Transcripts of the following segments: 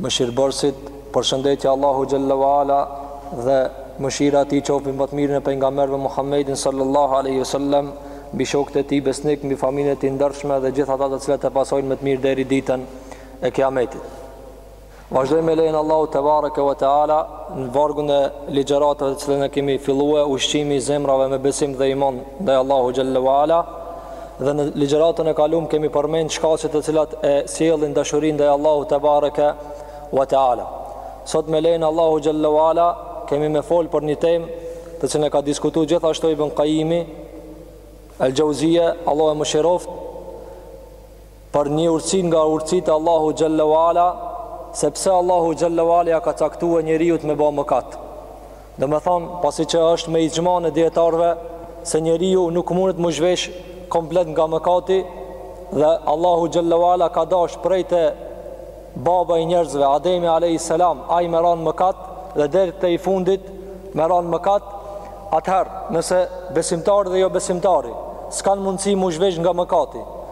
Mëshirëbërësit, përshëndetje Allahu xhelle ue ala dhe mëshira e tij qofshin mbi më të mirin e pejgamberëve Muhammedin sallallahu aleyhi sallem, mbi shokët e tij besnik, mbi familjen e tij të ndershme dhe gjithë ata të cilët e pasojnë me të mirë deri ditën e kiametit. Vazhdoj me lejen e Allahut tebareke ue teala në vargun e ligjeratëve të cilin e kemi fillue ushqimi i zemrave me besim dhe iman ndaj Allahut xhelle ue ala Dhe në ligjëratën e kalume kemi përmend shkaqet të cilat e sjellin dashurinë ndaj Allahut tebareke ue teala. Sot me lejen e Allahut xhelle ue ala kemi me fol për një temë të cilën e ka diskutu gjithashtu Ibn Kajimi El Xheuzije, Allahu e mëshiroftë. Për një urtësi nga urtësitë e Allahut xhelle ue ala, se pse Allahu xhelle ue ala ia ka caktuar njeriut me ba mëkat. Domethënë, pasi që është me ixhmain e dijetarëve se njeriu nuk mundet m'u zhvesh komplet nga mëkati dhe Allahu xhelle ue ala ka dasht prej te baba i njerëzve Ademi alayhis salam ai me ran mëkat dhe deri te i fundit me ran mëkat atëherë nëse besimtari dhe jo besimtari s'kanë mundësi m'u zhvesh nga mëkati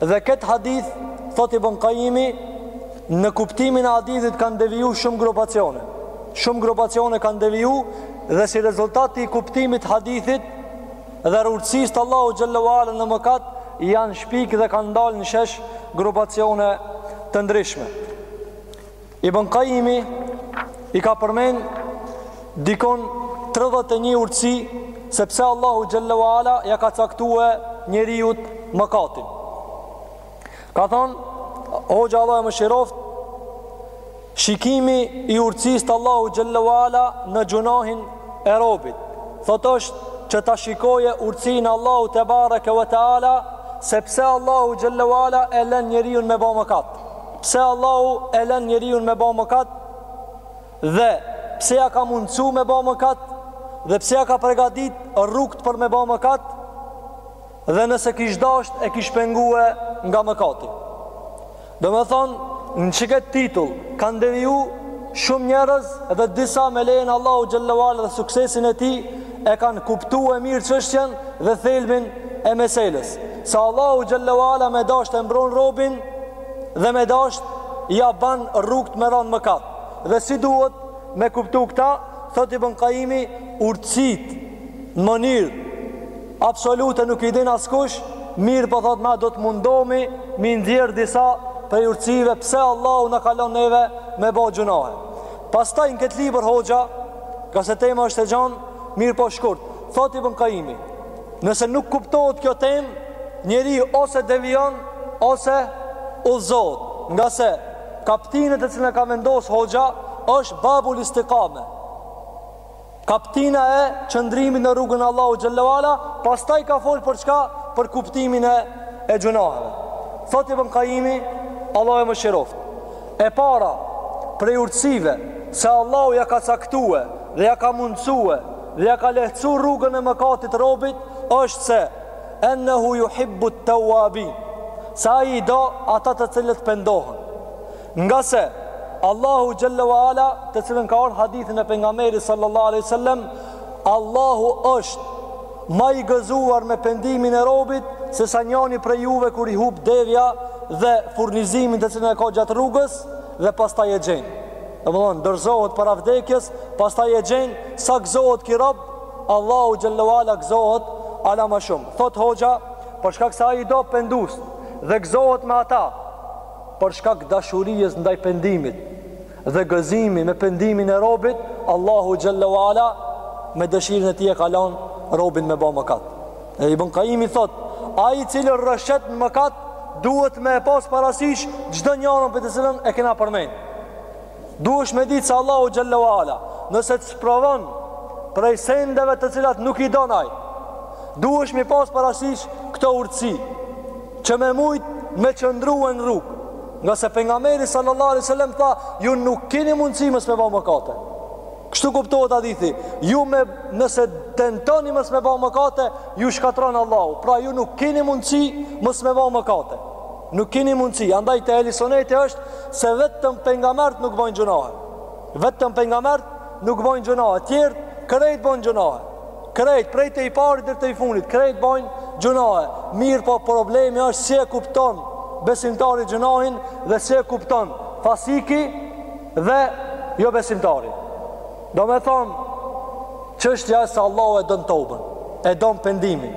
Dhe këtë hadith, thotë Ibn Kajimi, në kuptimin e hadithit kanë deviju shumë grupacione. Shumë grupacione kanë deviju dhe si rezultat i kuptimit të hadithit dhe urtësisë të Allahut xhelle ue ala në mëkat, janë shpik dhe kanë dalë në shesh grupacione të ndryshme. Ibn Kajimi i ka përmend dikun 31 urtësi se pse Allahu xhelle ue ala ia ka caktue njeriut mëkatin. Ka thonë, Hoxha Allahu e mëshiroftë, shikimi i urtësisë të Allahut xhelle ue ala në gjunahin e robit. Thotë është që ta shikojë urtësinë e Allahut tebareke ue teala, se pse Allahu xhelle ue ala e len njeriun me ba mëkat. Pse Allahu e len njeriun me ba mëkat dhe pse ia ka mundësu me ba mëkat dhe pse ia ka përgatit rrugët për me ba mëkat dhe nëse kish dasht e kish pengue nga mëkati. Domethënë, në qët titull, kanë deviju shumë njerëz dhe disa me lejen e Allahut xhelle ue ala dhe suksesin e tij e kanë kuptue mirë çështjen dhe thelbin e meselës. Se Allahu xhelle ue ala me dasht e mbron robin, dhe me dasht ia ban rrugët me ran mëkat dhe si duhet me kuptu këta thotë Ibn Kajimi urtësitë në mënyrë absolute nuk i din askush mirëpo thotë na do të mundohmi m'i nxjerrë disa prej urtësive pse Allahu na ka lon neve me bo gjunahe pastaj në këtë libër hoxha ngase tema është e gjan mirëpo shkurt thotë Ibn Kajimi Nëse nuk kuptohet kjo temë, njeri ose devion, ose udhëzohet. Ngase, kaptinë të cilën e ka vendosë hoxha, është babul istikame. Kaptina e qëndrimit në rrugën Allahu xhelle ue ala, pastaj ka folë për çka? Për kuptimin e, e gjunaheve. Thot Ibën Kajimi, Allahu e mëshiroftë. E para, prej urtësive, se Allahu ja ka caktue dhe ja ka mundësue Dhe ja ka lehtësu rrugën e mëkatit robit është se Ennehu juhibbu et-teuabin Se ai i do ata të cilët pendohen Ngase Allahu xhelle ue ala Të cilën ka ardhë hadithin e pejgamberit sallallahu aleyhi sallem Allahu është Ma i gëzuar me pendimin e robit Se sa njani prej juve kur i hup devja Dhe furnizimin të cilën e ka gjatë rrugës Dhe pastaj e gjen Domethonë, dorëzohet para vdekjes, pastaj e gjen, sa gëzohet ky rob, Allahu xhelle ue ala gëzohet hala ma shumë. Thot hoxha, për shkak se ai do pendus, dhe gëzohet me ata, për shkak të dashurisë ndaj pendimit, dhe gëzimi me pendimin e robit, Allahu xhelle ue ala, me dëshirën e tij e kalon robin me bo mëkat. E Ibn Kajimi thot, ai i cili rrëshqet në mëkat, duhet me e pas parasysh çdo njërën për të cilën e kena përmen. Duhesh me ditë se Allahu xhelle ue ala, nëse të sprovon prej sendeve të cilat nuk i don ai, duhesh me pas parasysh këto urtësi, që me mujt me qëndrue në rrugë. Ngase pejgamberi sallallahu aleyhi sallam tha, ju nuk kini mundësi mos me ba mëkate. Kështu kuptohet hadithi, ju me nëse tentoni mos me bë mëkate, ju shkatron Allahu. Pra ju nuk keni mundësi mos me bë mëkate. Nuk keni mundësi. Andaj te Ehli Suneti është se vetëm pejgambert nuk bojnë gjunahe. Vetëm pejgambert nuk bojnë gjunahe. Tjerët krejt bojnë gjunahe. Krejt prej te i pari deri te i fundit, krejt bojnë gjunahe. Mirëpo problemi është si e kupton besimtari gjunahin dhe si e kupton fasiki dhe jo besimtari. Domethonë, çështja është se Allahu e don tobën, e don pendimin.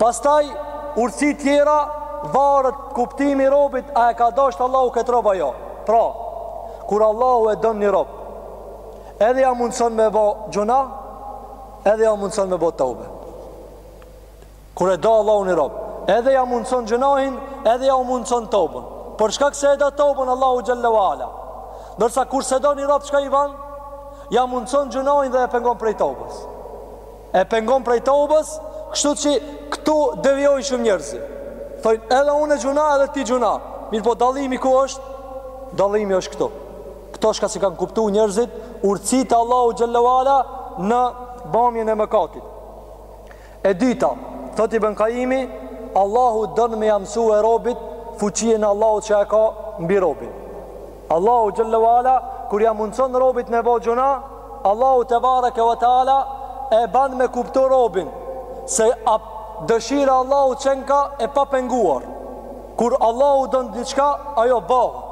Pastaj, urtësi tjera, varet kuptimi i robit, a e ka dashtë Allahu këtë rob a jo. Pra, kur Allahu e don një rob, edhe ja mundëson me bo gjunah, edhe ja mundëson me bo tobe. Kur e do Allahu një rob, edhe ja mundson gjunahin, edhe ja u mundson tobën. Për shkak se e do tobën Allahu xhelle ue ala. Ndërsa kur s'e do një rob çka i bën, ja mundson gjunahin dhe e pengon prej tobës. E pengon prej tobës, kështu që këtu devijojnë shumë njerëz. Thonë edhe unë gjunah edhe ti gjunah. Mirëpo dallimi ku është? Dallimi është këtu. Këto çka s'i kanë kuptu njerëzit, urtësitë e Allahut xhelle ue ala në bamjen e mëkatit. E dyta, thotë Ibën Kajimi, Allahu don me ia mësue robit fuqinë e Allahut që e ka mbi robin. Allahu xhele ve ala kur ia mundson robit me bo gjunah, Allahu tebareke ve teala e ban me kuptu robin se dëshira e Allahut qenka e papenguar. Kur Allahu don diçka, ajo bahet.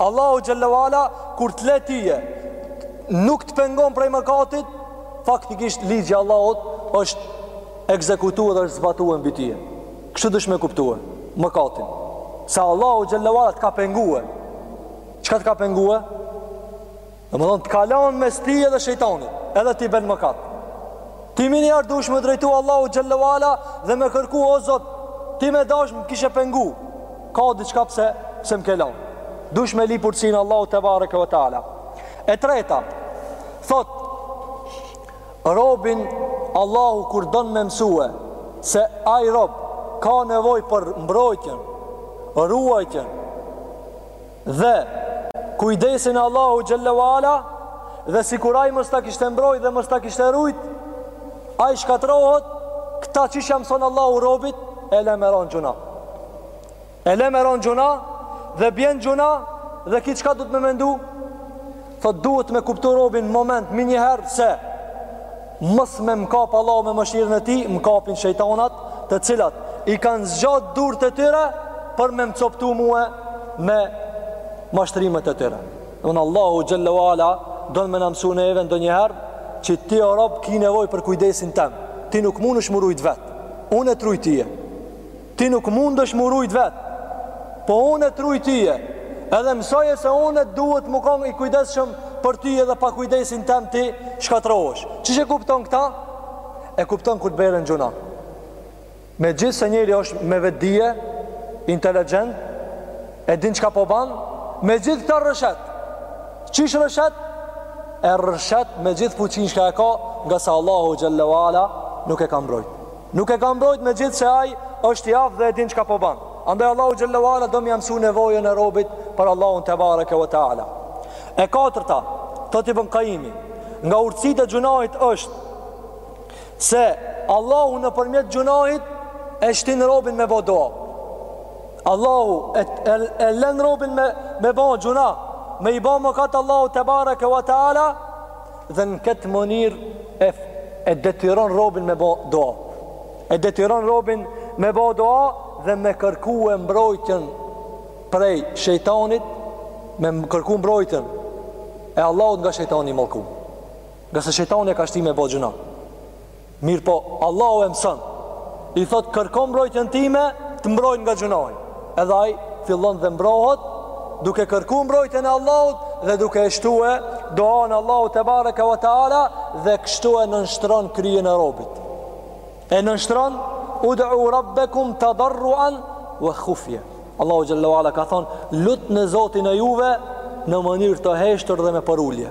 Allahu xhele ve ala kur të le tije nuk të pengon prej mëkatit, Faktikisht ligji i Allahut është ekzekutue dhe është zbatue mbi tyje. Kështu dush me kuptue mëkatin. Se Allahu xhele ve ala të ka pengue. Çka të ka pengue? Domethonë të ka lon mes ti edhe shejtanit, edhe ti ben mëkat. Ti minjiherë dush me drejtu Allahut xhele ve ala dhe me kërku o Zot, ti me dash më kishe pengu, ka diçka pse, pse më ke lon. Dush me lip urtësinë e Allahut tebareke ve teala. E treta, Thot, robin Allahu kur don me mësue se ai rob ka nevojë për mbrojtjen, ruajtjen dhe kujdesin e Allahu xhele ve ala dhe sikur ai mos ta kishte mbrojt dhe mos ta kishte rujt, ai shkatrohet, këta çish ia mson Allahu robit e le me ro n'gjunah. E le me ro n'gjunah dhe bje n'gjunah dhe ki çka duhet me mendu? Thot duhet me kuptu robi n'moment minjëherë se mos me m'kap Allahu me mëshirën e tij m'kapin shejtanat të cilat i kanë zgjat durt e tyre për me m'coptu mue me mashtrimet e tyre. Unë Allahu xhele ve ala don me na mësu neve ndonjëherë që ti o rob ki nevojë për kujdesin tem ti nuk mundesh m'u rujt vet unë e t'ruj tije Ti nuk mundesh m'u rujt vet. Po unë të ruj tije. Edhe mësoje se unë duhet me kon i kujdesshëm për ty edhe pa kujdesin tem ti shkatrohesh. Çish e kupton këta? E kupton kur të bjer n'gjunah. Me gjithë se njeri është me vetëdije, inteligjent, e din çka po ban, me gjithë këta rrëshet. Çish rrëshet? E rrëshet me gjithë fuqinë çka e ka, ngase Allahu xhele ve ala nuk e ka mbrojt. Nuk e ka mbrojt me gjithë se aj është i aftë dhe e din çka po ban. Andaj Allahu xhele ve ala do me ia mësu nevojën e robit për Allahun tebareke ve teala. E katërta, thot Ibën Kajimi, nga urtësitë e gjunahit është se Allahu nëpërmjet gjunahit e shtin robin me bo doa. Allahu e, e, e len robin me, me bo gjunah, me i bo mëkate Allahu tebareke ve teala, Dhe në këtë mënirë e, e detyron robin me bo doa. E detyron robin me bo doa dhe me kërkue mbrojtjen prej shejtanit, me kërku mbrojtjen e Allahut nga shejtani i mallku. Ngase shejtani e ka shti me bo gjunah. Mirëpo, Allahu e mëson, i thotë kërko mbrojtjen time, të mbroj nga gjunahi. Edhe ai fillon dhe mbrohet duke kërkuar mbrojtjen e Allahut dhe duke e shtue duanë Allahu tebareke ve teala dhe kështu e nënshtron kryen e robit. E nënshtron ud'u rabbakum tadarruan wa khufya. Allahu xhelle ve ala ka thon lutni Zotin e juve në mënyrë të heshtur dhe me përulje.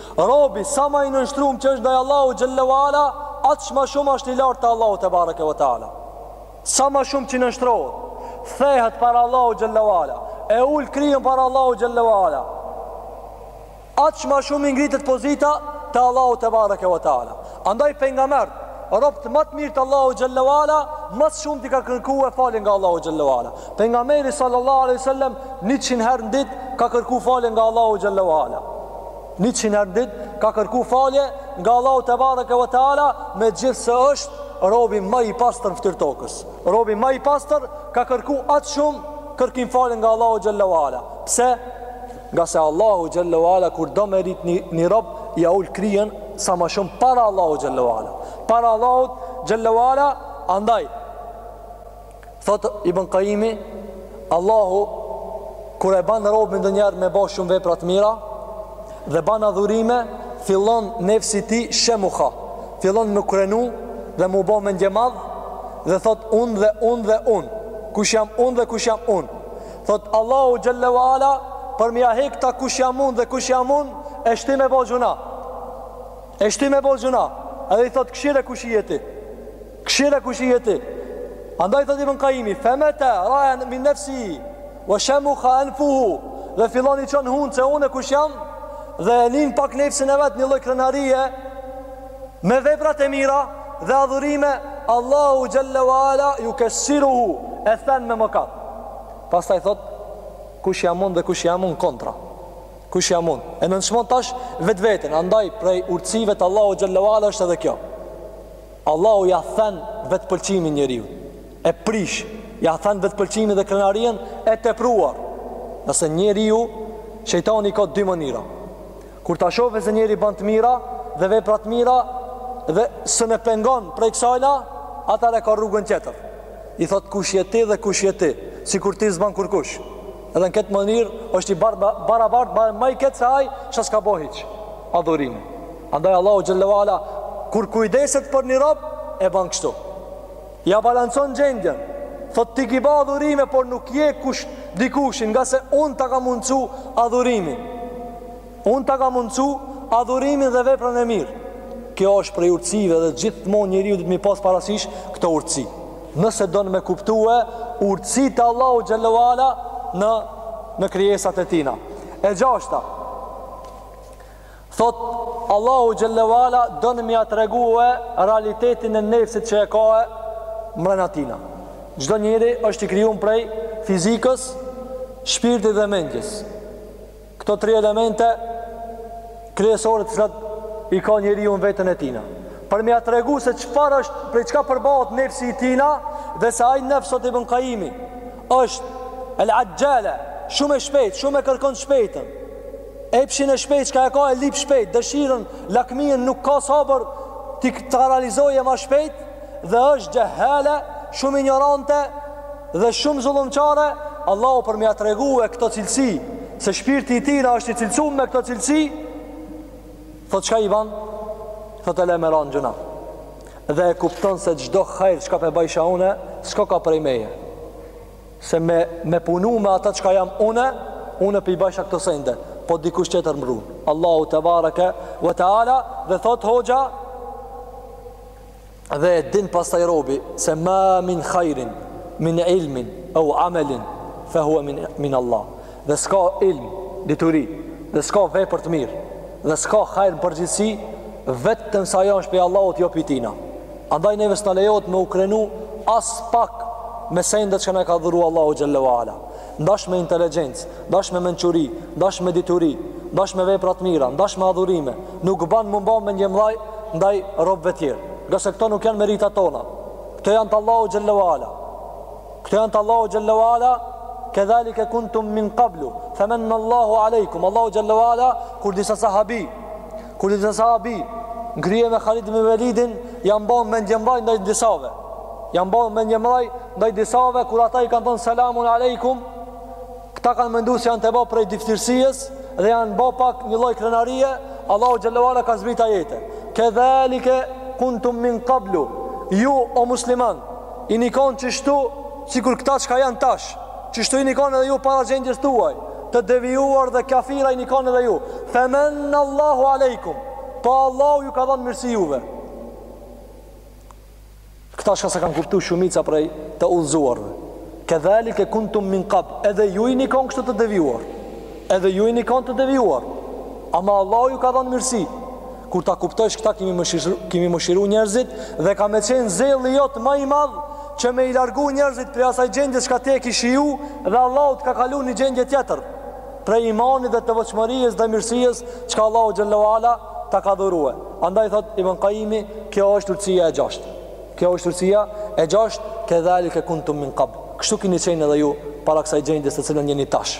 Robi sa ma i nënshtrum që është ndaj Allahut xhelle wa ala, aq ma shumë asht i lartë te Allahu tebareke wa ta'ala. Sa ma shumë që i nënshtrohet, thehet para Allahut xhelle wa ala, e ul kryen para Allahut xhelle wa ala, aq ma shumë i ngritet pozita te Allahu tebareke wa ta'ala. Andaj pejgamberët, robtë ma të mirë të Allahut xhelle wa ala, ma së shumti kanë kërkue falje nga Allahu xhelle wa ala. Pejgamberi sallallahu alaihi wasallam 100 herë në ditë ka kërku falje nga Allahu xhelle ve ala. 100 herë në ditë ka kërku falje nga Allahu tebareke ve teala, megjithëse është robi ma i pastër në fytyrë tokës. Robi ma i pastër ka kërku aq shumë kërkim falje nga Allahu xhelle ve ala. Pse? Ngase Allahu xhelle ve ala kur do me rrit një, një rob ia ul kryen sa ma shumë para Allahut xhelle ve ala. Para Allahut xhelle ve ala andaj Thotë Ibn Kajjimi, Allahu, kur e ban robin ndonjëherë me ba shumë vepra t'mira, dhe ban adhurime, fillon nefsi i tij shemukha, fillon m'u krenu dhe m'u bo mendjemadh, dhe thotë unë dhe unë dhe unë, kush jam unë dhe kush jam unë. Thotë Allahu xhelle wa ala, për m'ia hek atë kush jam unë dhe kush jam unë, e shti me bo gjunah. E shti me bo gjunah. Edhe i thotë kshyre kush je ti. Kshyre kush je ti Andaj thotë Ibn Kajjimi Femete rae min nefsihi Ve shemukha enfuhu Dhe fillon i çon hunë se une kush jam Dhe e nin pak nefsin e vet një lloj krenarie Me veprat e mira Dhe adhurime Allahu xhelle wa ala jukessiruhu E then me mëkat Pastaj thot Kush jam unë dhe kush jam unë kontra Kush jam unë E nënçmon tash vetveten Andaj prej urtësive të Allahut xhelle wa ala është edhe kjo Allahu ja then vetëpëlqimin njeriut, e prish, ja then vetëpëlqimin dhe krenarinë e tepruar. Nëse njeriu, shejtani i ka dy mënyra. Kur ta shofe se njeri bën të mira dhe vepra të mira dhe s'un e pengon prej kësajna, atëherë ka rrugën tjetër. I thot kush je ti dhe kush je ti, sikur ti s'ban kurkush. Edhe në këtë mënyrë është i barabart, ba ma i keq se ai, që s'ka bo hiç. Adhurim. Andaj Allahu xhelle ve ala kur kujdeset për një rob e ban kështu. Ja balancon gjendjen. Thot ti ki ba adhurime por nuk je kush dikushi ngase un ta ka mundsu adhurimin. Un ta ka mundsu adhurimin dhe veprën e mirë. Kjo është prej urtësive dhe gjithmonë njeriu duhet m'i pas parasysh këto urtësi. Nëse don me kuptue urtësitë e Allahut xhelle ve ala në në krijesat e tina. E gjashta, Thot Allahu xhelle ve ala don mja tregue realitetin e nefsit që e ka mrena tina. Çdo njeri është i krijuar prej fizikës, shpirtit dhe mendjes. Këto tri elemente kryesore të cilat i ka njeriu në veten e tina. Për mja tregu se çfarë është prej çka përbahet nefsi i tina dhe se ai nefs, thot Ibn Kajimi, është el axhele, shumë e shpejtë, shumë e kërkon shpejtën. Epshin e shpejtë çka e ka e lyp shpejt, dëshirën, lakminë nuk ka sabër ti ta realizojë ma shpejt dhe është xhehale, shumë injorante dhe shumë zullumqare, Allahu për m'ia tregue këto cilësi, se shpirti i tina është i cilësum me këto cilësi, thotë çka i ban? Thotë e le me ra n'gjynah. Dhe e kupton se çdo hajr çka pe bajsha une, s'koka prej meje. Se me me punu me ata çka jam une, une pi bajsha këto sende, po dikush tjetër m'run. Allahu tebareke ve teala dhe thot hoxha dhe e din pastaj robi se ma min khairin min ilmin au amalin fa huwa min min Allah. Dhe s'ka ilm, dituri, dhe s'ka vepër të mirë, dhe s'ka hajr në përgjithësi vetëm se ajo është prej Allahut jo prej tina. Andaj neve s'na lejohet me u krenu as pak me sendet që na ka dhuru Allahu xhelle ve ala. Ndash me inteligencë, ndash me mençuri, ndash me dituri, ndash me vepra t'mira, ndash me adhurime. Nuk ban m'u mba mendjemdhaj ndaj robëve tjerë. Ngase këto nuk janë merita tona. Këto janë të Allahut xhelle ve ala. Këto janë të Allahut xhelle ve ala, kedhalike kuntum min kablu, fe menne Allahu alejkum, Allahu xhelle ve ala, kur disa sahabi, Kur disa sahabi n'krye me Halid ibn Velidin, janë mba mendjemdhaj ndaj disave. Janë mba mendjemdhaj ndaj disave kur ata i kanë thënë selamun alejkum. Këta kanë menduar se janë tu e ba prej dyftyrësisë dhe janë ba pak një lloj krenarie, Allahu xhelle ve ala ka zbrit ajete. Kedhalike kuntum min kablu. Ju o musliman, ini kon qështu sikur këta çka janë tash. Qështu ini kon edhe ju para gjendjes tuaj Të devijuar dhe kafira ini kon edhe ju Fe menne Allahu alejkum Pa po Allahu ju ka dhanë mirësi juve Këta çka s'e kanë kuptu shumica prej të udhëzuarve Kedhalike kuntum min kabl Edhe ju ini kon kështu të devijuar Edhe ju ini kon të devijuar Ama Allahu ju ka dhanë mirësi Kur ta kuptojsh këta ki me i mëshiru, ki me i mëshiru njerëzit dhe ka me qenë zeli jot ma i madh që me i largu njerëzit prej asaj gjendje çka ti e ki shiju dhe Allahu të ka kalu në gjendje tjetër prej imanit dhe devotshmërisë dhe mirësisë çka Allahu xhel-le ue ala ta ka dhurue. Andaj thot Ibn Kajimi, kjo është urësia e gjasht. Kjo është urësia e gjasht, kedhalike kuntum min kabl. Kështu kini qenë edhe ju para kësaj gjendjes të cilën jeni tash.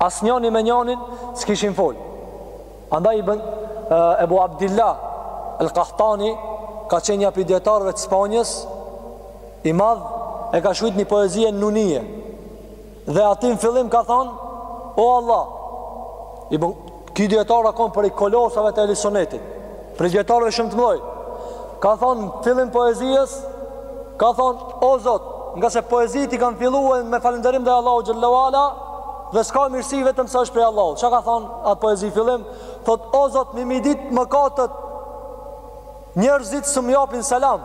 As njani me njanin s'kishin fol. Andaj Ibn Ebu Abdillah El Kahtani ka qenë një prej dijetarëve të Spanjës i madh e ka shkrujt një poezi Nunije dhe aty n'fillim ka thonë o Allah i bën Ky dijetar ka qenë prej kolosave të Ehli Sunetit, prej dijetarëve shumë të mëdhenj. Ka thonë n'fillim poezisë, ka thonë o Zot, ngase poezitë i kanë filluar me falënderim ndaj Allahut xhel-le ue ala dhe s'ka mirësi vetëm se është prej Allahut. Çka ka thonë n'atë poezi n'fillim? Thot o Zot, me m'i dit mëkatet njerëzit s'më japin selam.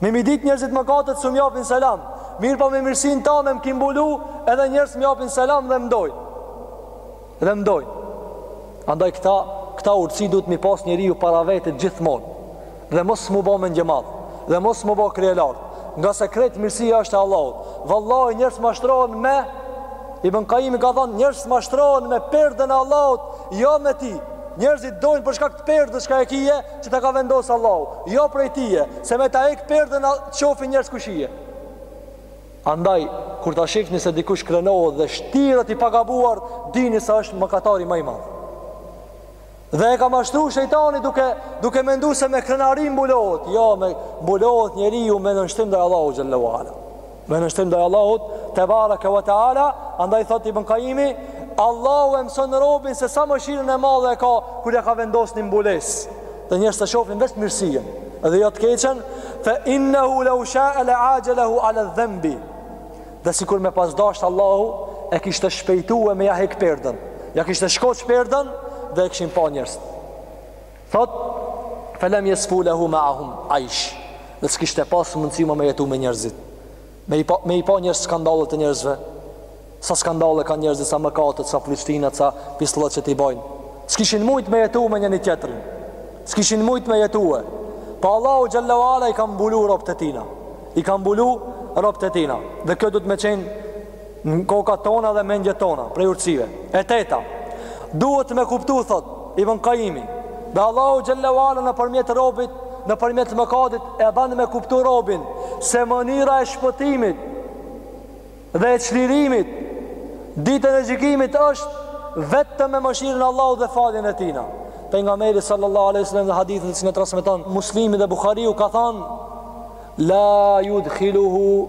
Me m'i dit njerëzit mëkatet s'më japin selam Mirëpo me mirësinë tane m'ki mbulu Edhe njerëzit m'japin selam dhe m'dojnë Dhe m'dojnë Andaj këta, këta urtësi duhet me i pas njeriu para vetit gjithmon Dhe mos m'u bo mendjemadh Dhe mos m'u bo kryelartë Ngase krejt mirësia është e Allahut Vallahi njerëzit mashtrohen me Ibn Kajimi ka thonë njerëzit mashtrohen me perden e Allahut Jo me ti Njerëzit t'dojnë për shkak t'perdes çka e kie Që ta ka vendosë Allahu, jo prej tije, se me ta hek perden e t'shofin njerëzit kush je. Andaj, kur ta shikni se dikush krenohet dhe shtiret i pagabuar, dini se është mëkatari ma i madhë. Dhe e ka mashtru shejtani duke, duke mendu se me krenari mbulohet, jo me mbulohet njeriu me nënshtrim ndaj Allahut xhel-le ue ala. Me nënshtrim ndaj Allahut, tebareke ve teala, andaj thot Ibn Kajimi, Allahu e mëson robin se sa mëshirën e madhe e ka kur ja ka vendos një mbulesë. Dhe njerëzit e shofin veç mirësinë, dhe jo të keqen, fa innahu law sha'a la'ajalahu 'ala dhanbi. Dhe sikur me pas dashtë Allahu e kishte shpejtue me ja hek perden. Ja kishte shkoç perden dhe e kishin pa njerëzit. Thot, felem jesfu lehu meahum ajsh, dhe s'kishte pas mundësi ma me jetu me njerëzit. Me i pa, me i pa njerëz skandalet e njerëzve, sa skandale kanë njerëzit, sa mëkatet, sa flliqshtinat, sa pisllëqet i bojnë. S'kishin mujt me jetu me njëni-tjetrin. S'kishin mujt me jetue. Po Allahu xhel-le ue ala i ka mbulu robt e tina. I ka mbulu robt e tina. Dhe kjo duhet me qenë në kokat tona dhe mendjet tona prej urtësive. E teta, duhet me kuptu, thot, Ibn Kajimi, dhe Allahu xhel-le ve ala nëpërmjet robit, nëpërmjet mëkatit, e ban me kuptu robin, se mënyra e shpëtimit dhe e çlirimit, ditën e gjykimit është, vetëm me mëshirën Allahut dhe faljen e tijna. Pejgamberi sallallahu alejhi ve sel-lem dhe hadithin të cilin transmeton Muslimi dhe Buhariu ka thanë, la judhiluhu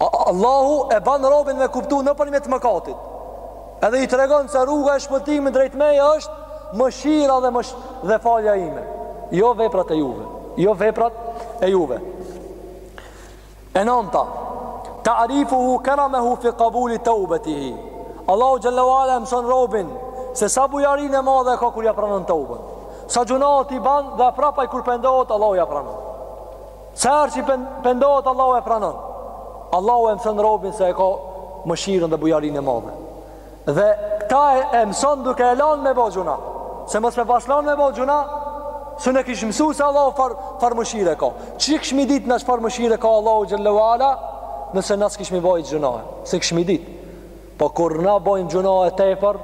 Allahu e ban robin me kuptu nëpërmjet mëkatit. Edhe i tregon se rruga e shpëtimit drejt meje është mëshira dhe mësht dhe falja ime. Jo veprat e juve. Jo veprat e juve. E nanta, ta'rifuhu karamehu fi qabuli taubatihi. Allahu xhel-le ve ala e mëson robin se sa bujarinë e madhe ka kur ja pranon teuben. Sa gjunahet i ban dhe prapaj kur pendohet Allahu ja pranon. Sa herë që pendohet Allahu e pranon. Allahu e mëson robin se e ka mëshirën dhe bujarinë e madhe. Dhe këta e, e mëson duke e lanë me bo gjunah. Se mos me pas lanë me bo gjunah, s'e kish mësu se Allahu çfarë mëshirë ka. Qysh kishmi ditë na çfarë mëshire ka Allahu xhel-le ve ala, nëse na s'kishmi bo gjunahe. S'e kishmi ditë. Po kur na bojmë gjunahe tepër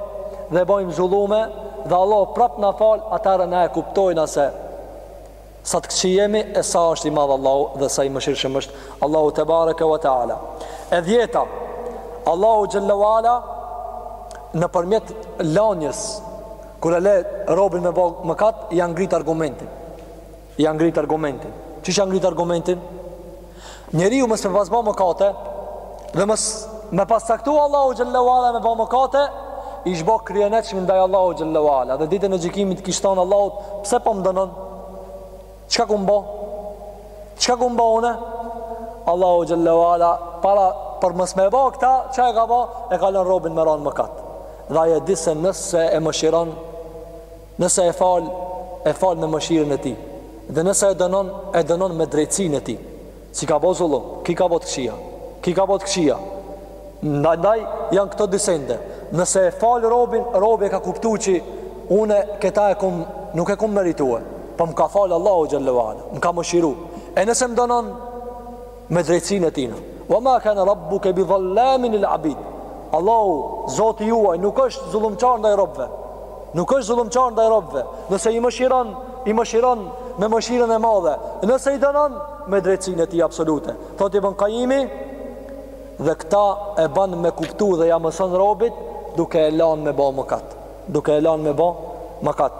dhe bojmë zullume, dhe Allahu prap na fal, atëherë na e kuptojna se Sa të këqij jemi e sa është i madh Allahu dhe sa i mëshirshëm është Allahu tebareke ve teala. E dhjeta, Allahu xhel-le ve ala nëpërmjet lanjes kur e le robin me bo mëkat, ja ngrit argumentin. Ja ngrit argumentin. Qysh ja ngrit argumentin? Njeriu mos me pas bo mëkate dhe mos me pas caktu Allahu xhel-le ve ala me ba mëkate, ish bo kryeneç ndaj Allahut xhel-le ve ala. Dhe ditën e gjykimit kish thon Allahut, pse po m'dënon? Çka kum bo? Çka kum bo unë? Allahu xhel-le ve ala para për mos me bo këta, çka e ka ba? E ka lon robin me ra n'mëkat. Dhe ai e di se nëse e mëshiron Nëse e fal, e fal me mëshirën e Tij. Dhe nëse e dënon, e dënon me drejtësinë e Tij. S'i ka bo zullum, ky ka bo të këqija. Ky ka bo të këqija. Ndaj, ndaj, janë këto dy sende. Nëse e fal robin, robi e ka kuptu që une këta e kum, nuk e kum merituar. Po më ka fal Allahu xhel-le ve ala, më ka mëshiru. E nëse më dënon, me drejtësinë e Tijna. Wa ma kana rabbuka bi dhallamin lil abid. Allahu, Zoti juaj nuk është zullumqar ndaj robëve. Nuk është zullumqar ndaj robëve. Nëse i mëshiron, i mëshiron me mëshirën e madhe. Nëse i dënon me drejtësinë e Tij absolute. Thotë Ibn Kajimi dhe këta e ban me kuptu dhe ja mëson robit duke e lanë me ba mëkat. Duke e lanë me ba mëkat.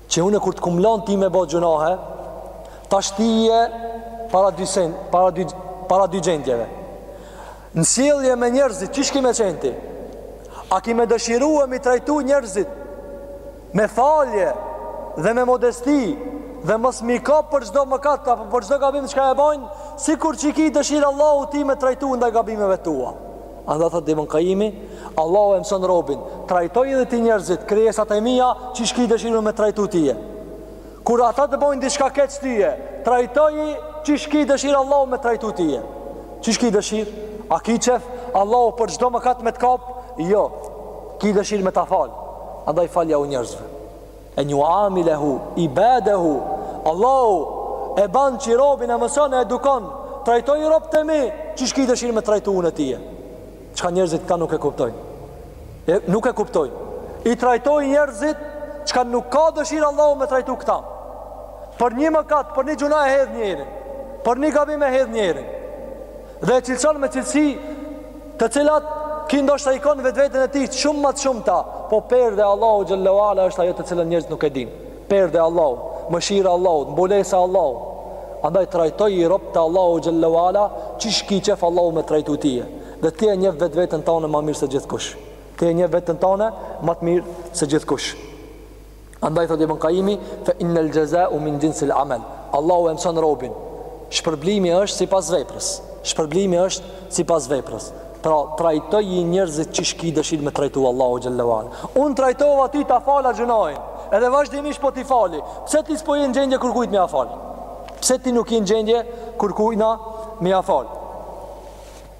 Qe une kur t'kum lon ti me bo gjynahe, tash ti je para dy sene, para dy para dy gjendjeve. Në sjellje me njerëzit, qysh ki me qenë ti? A ki me dëshiru me i trajtu njerëzit me falje dhe me modesti dhe mos me i kap për çdo mëkat apo për çdo gabim çka e bojnë, sikur qi ki dëshirë Allahu ti me trajtu ndaj gabimeve tua. Andaj thotë Ibn Qayimi, Allahu e mëson robin, trajtoji edhe ti njerëzit, krijesat e mia, qysh ki dëshirë un me t'trajtu tyje. Kur ata të bëjnë diçka keq tyje, trajtoji qysh ki dëshirë Allahu me t'trajtu tyje. Qysh ki dëshirë? A ki qef Allahu për çdo mëkat me të kap? Jo. Ki dëshirë me ta fal. Andaj faljau njerëzve. En juamile ibadehu, Allahu e ban qi robin e mëson e edukon, trajtoji robtë e mi, qysh ki dëshirë me t'trajtu unë tyje. Qka njerëzit këta nuk e kuptojnë. Nuk e kuptojnë. I trajton njerëzit, qysh nuk ka dëshirë Allahu me trajtu këta. Për një mëkat, për një gjynah e hedh njerin, për një gabim e hedh njerin. Dhe e cilëson me cilësi të cilat ky ndoshta i ka n'vetveten e tij shumë më të shumta, po perdja e Allahut xhel-le ue ala është ajo të cilën njerëzit nuk e dinë. Perdja e Allahut, mëshira e Allahut, mbulesa e Allahut. Andaj trajtoji robtë e Allahut xhel-le ue ala, qysh ki qef Allahu me t'trajtu tyje. Dhe ti e njeh vetveten tane ma mirë se gjithkush. Ti e njeh veten tane ma t'mirë se gjithkush. Andaj thotë Ibn Qayimi, fa innal jaza'a min jinsil amal. Allahu e mëson robin, shpërblimi është sipas veprës. Shpërblimi është sipas veprës. Pra, trajtoji njerëzit qysh ki dëshirë me t'trajtu Allahu xhel-le ue ala. Unë t'trajtova ty, ta fala gjynahin, edhe vazhdimisht po t'i fali. Pse ti s'po je n'gjendje kurkujt me ia fal? Pse ti nuk je n'gjendje kurkujna me ia fal?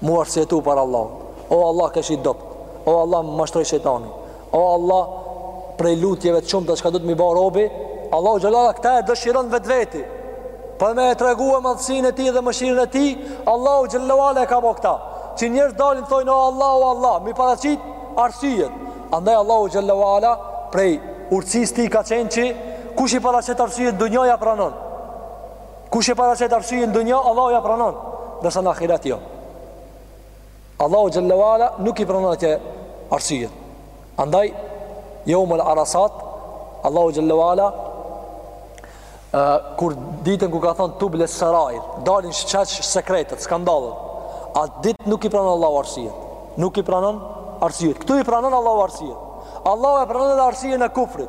Me u arsyetu para Allahut. O Allah kesh i dobët. O Allah më mashtroi shejtani. O Allah prej lutjeve të shumta çka do t'm'i ba robi, Allahu xhel-le ue ala këta e dëshiron vetveti. Për me e tregue madhsinë e tij dhe mëshirën e tij, Allahu xhel-le ue ala e ka ba këta. Që njerëz dalin thonë o Allah o Allah, mi paraqit arsyet. Andaj Allahu xhel-le ue ala prej urtësisë tij ka qenë që kush i paraqet arsyet n'dunja ja pranon. Kush e paraqet arsyen në dunja, Allahu ja pranon, ndërsa në ahiret jo. Allahu xhel-le ue ala nuk i pranon atje arsyet. Andaj Yawmul Arasat Allahu xhel-le ue ala kur ditën kur ka thon tubles-serair dalin n'shesh sekretet skandalet at dit nuk i pranon Allahu arsyet. Nuk i pranon arsyet. Ktu i pranon Allahu arsyet. Allahu e pranon edhe arsyen e kufrit.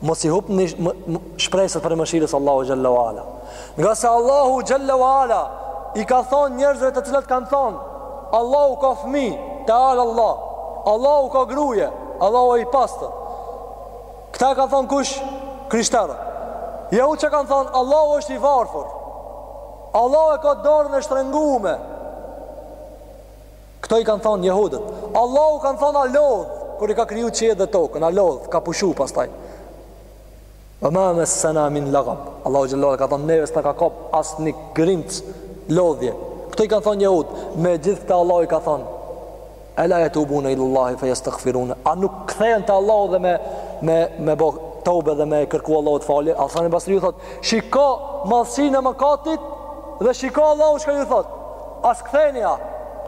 Mos i hupni shpresat prej mëshirës Allahu xhallahu ala. Ngase Allahu xhel-le ue ala i ka thon njerëzve të cilët kanë thon, Allahu ka fëmi, teala Allah. Allahu ka gruje, Allahu i pastër. Këta e kanë thon kush? Krishterët. Jehudët kanë thon, Allahu është i varfër. Allahu e ka dorën e shtrëngume. Këto i kanë thonë jehudët. Allahu kanë thonë â lodh, kur i ka kriju qiejt dhe tokën, â lodh, ka pushu pastaj. Ve ma messena min lugub. Allahu xhel-le ue ala ka thonë, neve s'na ka kap asë një grimc lodhje. Këto i kanë thonë jehudët. Me gjithë këta Allahu i ka thonë, efela jetubune ilallahi ve jestagfiruneh. A nuk kthehen te Allahu dhe me, me, me bo teube dhe me kërku Allahut falje? Hasan Basriu thot, Shiko madhësinë e mëkatit dhe shiko Allahu çka ju thot. A s'ktheheni a.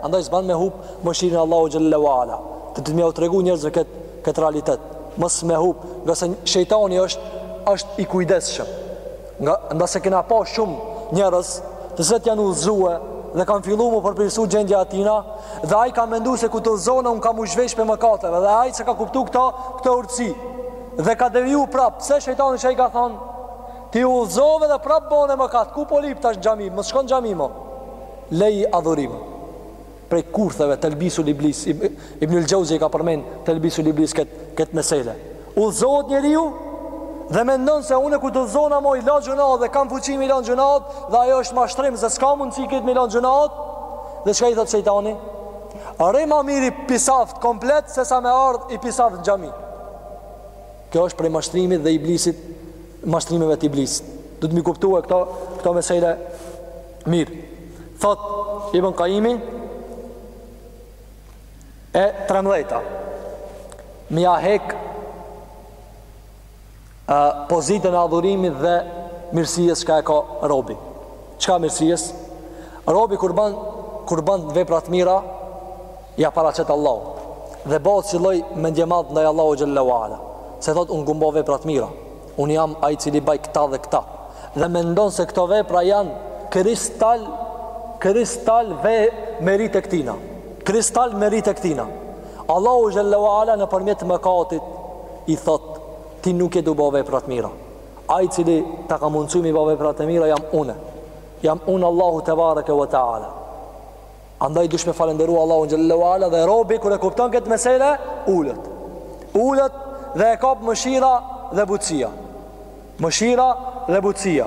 Andaj s'ban me hup mëshirën e Allahu xhel-le ue ala. Duhet me jau tregu njerëzve kët kët realitet. Mos me hup, ngase shejtani është është i kujdesshëm. Ngase kena pa shumë njerëz të cilët janë udhëzu dhe kanë fillu m'u përmirësu gjendja e tina dhe ai ka mendu se kur t'udhëzona unë kam m'u zhvesh prej mëkateve dhe ai s'e ka kuptu këtë, këtë urtësi Dhe ka deviju prap, pse shejtani çka i ka thon? Ti u udhëzove dhe prap bone mëkat, ku po lip tash në xhami, mos shko në xhami mo. Leje adhurimin. Prej kurtheve Telbisu Iblis Ibnul Xhauzi ka përmend Telbisu Iblis kët kët mesele. Udhëzohet njeriu dhe mendon se unë kur t'udhëzona mo i la gjynahet dhe kam fuqi m'i lan gjynahet dhe ajo është mashtrim se s'ka mundësi krejt m'i lan gjynahet dhe çka i thot shejtani? Rri ma mirë i pisavt komplet sesa me ardh i pisavt në xhami. Kjo është prej mashtrimit të iblisit, mashtrimeve të iblisit. Duhet m'i kuptu këto, këto mesele mirë. Thot, Ibn Kajimi, e trembëdheta, me ia hek pozitën e adhurimit dhe mirësisë që e ka robi. Çka mirësisë? Robi kur ban kur ban vepra të mira, ja paraqet Allahut. Dhe bëhet si lloj mendjemadh ndaj Allahu xhel-le ue ala. Se thot un jam tu bo vepra të mira. Un jam ai i cili baj këta dhe këta. Dhe mendon se këto vepra janë kristal kristal veç meritë e tina. Kristal meritë e tina. Allahu xhel-le ue ala nëpërmjet mëkatit i thot Ti nuk je tu bo vepra të mira. Ai i cili ta ka mundësu m'i bo veprat e mira jam une. Jam unë Allahu tebareke ve teala. Andaj duhesh me falenderu Allahun xhel-le ve ala dhe robi kur e kupton këtë mesele, ulet. Ulet dhe e kap mëshira dhe butësia. Mëshira dhe butësia.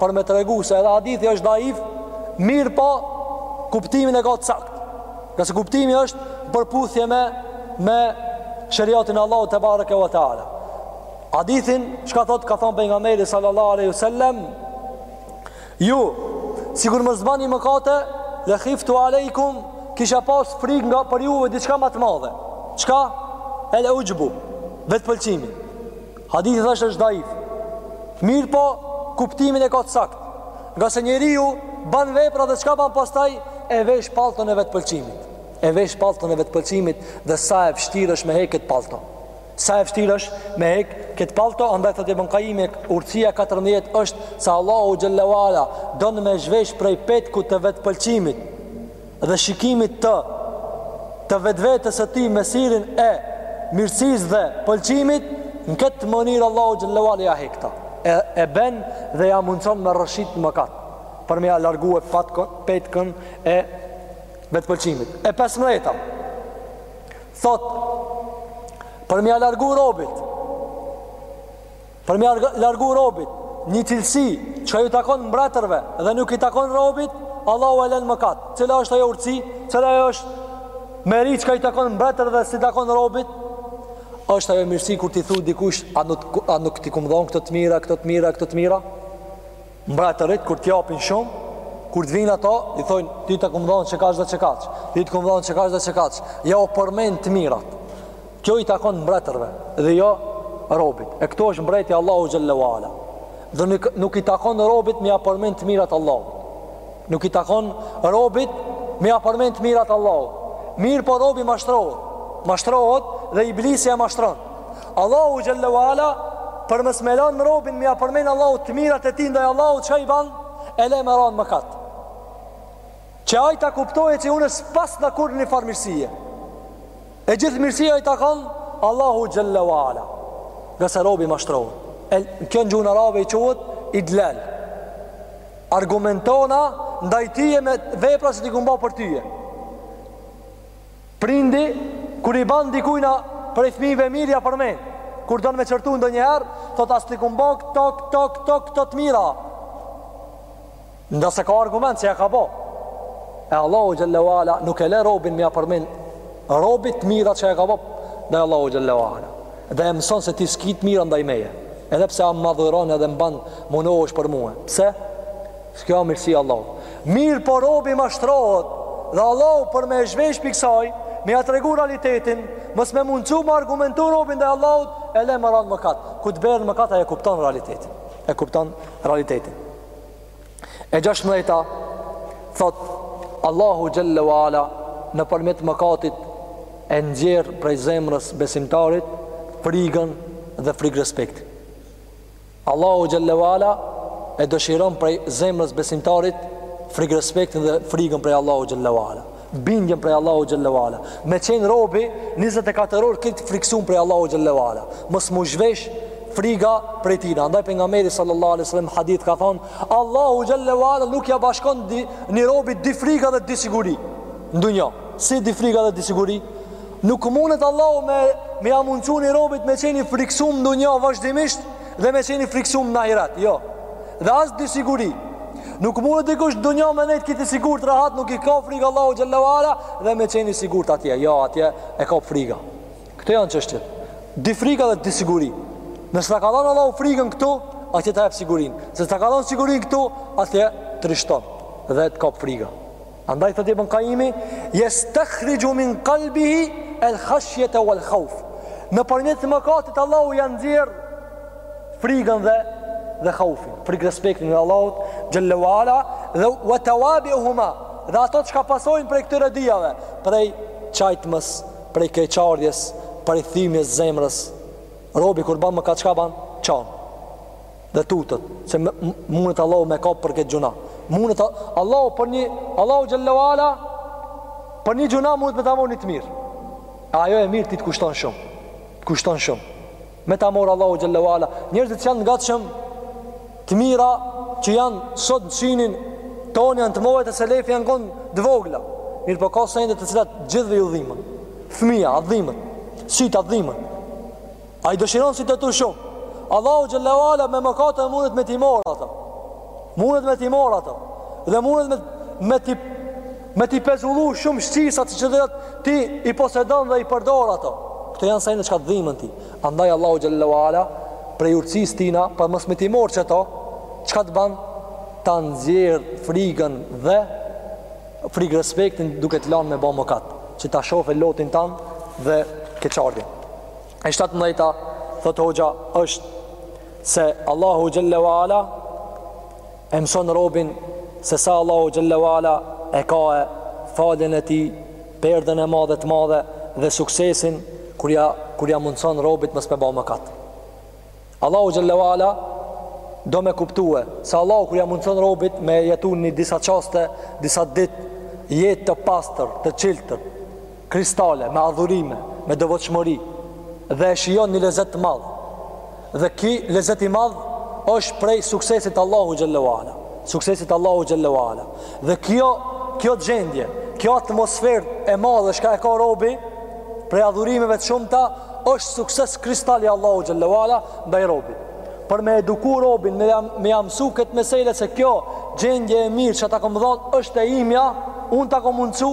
për me tregu se edhe hadithi është daif, mirëpo kuptimin e ka të sakt. Ngase kuptimi është përputhje me, me sheriatin e Allahut tebareke ve teala. Hadithin, çka thot, ka thonë Pejgamberi sallallahu alejhi ve sel-lem, ju, sikur me s'bani mëkate, le khiftu alejkum, kisha pas frikë nga për juve diçka ma të madhe. Çka? El-uxhbu, vetëpëlqimin. Hadithi thashë është daif. Mirëpo, kuptimin e ka të sakt. Ngase njeriu ban vepra dhe çka ban pastaj, e vesh pallton e vetëpëlqimit. E vesh pallton e vetëpëlqimit dhe sa e vështirë është me hek këtë pallto. Sa e vështirë është me hek këtë pallto, andaj thot Ibn Kajjimi, urtësia 14 është se Allahu xhel-le ve ala don me zhvesh prej petkut të vetëpëlqimit. dhe shikimit të të vetvetes së tij me syrin e mirësisë dhe pëlqimit në këtë mënyrë Allahu xhel-le ve ala ja hekta e, e ben dhe ja mundson me rrëshit në mëkat për me ja largu patkën, petkën e vetëpëlqimit e pesëmbëdhjeta thot për me ja largu robit Për me largu robit, një cilësi çka ju takon mbretërve dhe nuk i takon robit, Allahu e len n'mëkat. Cila është ajo urtësi, cila ajo është meri çka ju takon mbretërve dhe s'i takon robit, është ajo mirësi kur t'i thu dikush, a nuk, a nuk t'i kum dhon këto të mira, këto të mira, këto të mira, Mbretërit kur të japin shumë, kur të vijnë ato, i thonë ti të kum dhon qekaq dhe qekaq, ti të kum dhon qekaq dhe qekaq. Jau përmend të mirat. Kjo i takon mbretërve dhe jo robit. E këtu është mbreti Allahu xhel-le ve ala. Dhe nuk, nuk i takon robit me ja përmend të mirat Allahut. Nuk i takon robit me ja përmend të mirat Allahut. Mirëpo robi mashtrohet. Mashtrohet dhe Iblisi e mashtron. Allahu xhel-le ve ala për mos me lon robin me ja përmend Allahut të mirat e tij ndaj Allahut çka i ban e le me ra n'mëkat. Që ai ta kuptojë se unë s'pasna kurrnifar mirësie. E gjithë mirësia i takon Allahut xhel-le ve ala. Ngase robi mashtrohet. E kjo n'gjuhën arabe i quhet idlal. Argumentona ndaj tije me vepra se t'i kum bo për tije. Prindi kur i ban dikujna prej fëmijëve mirë ja përmen, kur don me qortu ndonjëherë, thotë a s't'i kum ba këto këto këto këto të mira. Ngase ka argument se ja ka bo. E Allahu xhel-le ve ala nuk e lë robin me ja përmend robi të mira që ja ka bo ndaj Allahut xhel-le ve ala. Dhe e mëson se ti s'ki t'mira ndaj meje. Edhe pse m'adhuron edhe m'ban, mundohesh për mua. Pse? Se kjo a mirësi Allahu. Mirëpo robi mashtrohet dhe Allahu për me e zhvesh prej kësaj, me ja tregu realitetin, mos me mundsu me argumentu robi ndaj Allahut, e le me ranë në mëkat. Kur të bjerë në mëkat, e kupton realitetin. E kupton realitetin. E gjashtëmdhjeta, thot Allahu xhelle wa ala, nëpërmjet mëkatit, e nxjerr prej zemrës besimtarit, frigën dhe frigrespektin. Allahu xhalla wala e dëshiron prej zemrës besimtarit frigrespektin dhe frigën prej Allahu xhalla wala bindjen prej Allahu xhalla wala me qenë robi 24 orë këtë friksun prej Allahu xhalla wala mos mu zhvesh friga prej tina andaj pejgamberi sallallahu alaihi sallam hadith ka thonë Allahu xhalla wala nuk ja bashkon di, një robi di friga dhe di siguri n'dunja si di friga dhe di siguri Nuk mundet Allahu me, me ja mundësu një robit me qenë i friksum n'dunja vazhdimisht dhe me qenë i friksum në ahiret, jo. Dhe as dy siguri. Nuk mundet dikush n'dunja me nejtë këtu i sigurt rahat, nuk i ka frikë Allahut xhelle wala dhe me qenë i sigurt atje, jo atje e kap friga. Këto janë çështjet. Dy frika dhe dy siguri. Nëse ta ka dhanë Allahu frikën këtu, atje ta jep sigurin. Nëse ta ka dhanë sigurin këtu, atje të trishton dhe të kap friga. Andaj thotë Ibn Qayimi, "Yastakhriju min qalbihi al-khashyata wal-khawf." Nëpërmjet mëkatit Allahu ja nxjerr frigën dhe dhe khaufin, frikrespektin ndaj Allahut xhalla wala dhe wa tawabi'uhuma dhe ato çka pasojnë prej këtyre dijave, prej qajtmes, prej keqardhjes, prej thimjes zemrës. Robi kur ban mëkat çka ban? Qan. dhe tutët se mundet Allahu me kap për këtë gjynah mundet Allahu për një Allahu xhallahu ala për një gjynah mundet me ta marrë një të mirë ajo e mirë ti të kushton shumë të kushton shumë me ta marrë Allahu xhallahu ala njerëzit janë të gatshëm të mira që janë sot në sinin tonë janë të mdhaja te selefi janë konë të vogla mirëpo ka sende të cilat gjithve ju dhimen fëmija, a dhimen, sytë a dhimen A i dëshiron sitë e tu shumë. Allahu xhallahu ala me mëkate mundet me ti mor ato. Mundet me ti mor ato. Dhe mundet me me ti me ti pezullu shumë shqisa që do ti i posedon dhe i përdor ato. Këto janë sene çka t'dhimen ti. Andaj Allahu xhallahu ala prej urtësisë tina, për mos me ti mor qeto, çka të ban? Ta nxjerr frigën dhe frigrespektin duke të lanë me ba mëkat, që ta shofe lotin tan dhe keqardhjen. e 17-ta thot hoxha është se Allahu xhalla wala e mëson robin se sa Allahu xhalla wala e ka e faljen e tij perdën e madhe të madhe dhe suksesin kur ja kur ja mundson robit mos me ba mëkat Allahu xhalla wala do me kuptue se Allahu kur ja mundson robit me jetu ni disa çaste, disa ditë jetë të pastër, të çiltër, kristale, me adhurime, me devotshmëri dhe e shijon një lezet të madh. Dhe ky lezet i madh është prej suksesit t'Allahu xhalla wala, suksesit t'Allahu xhalla wala. Dhe kjo kjo gjendje, kjo atmosferë e madhe që e ka robi prej adhurimeve të shumta Është sukses kristal i Allahu xhallahu ala ndaj robit. Por me eduku robin, me ja m- me ja msu kët meselë se kjo gjendje e mirë që ta kam dhon është e imja, un ta kam mundsu,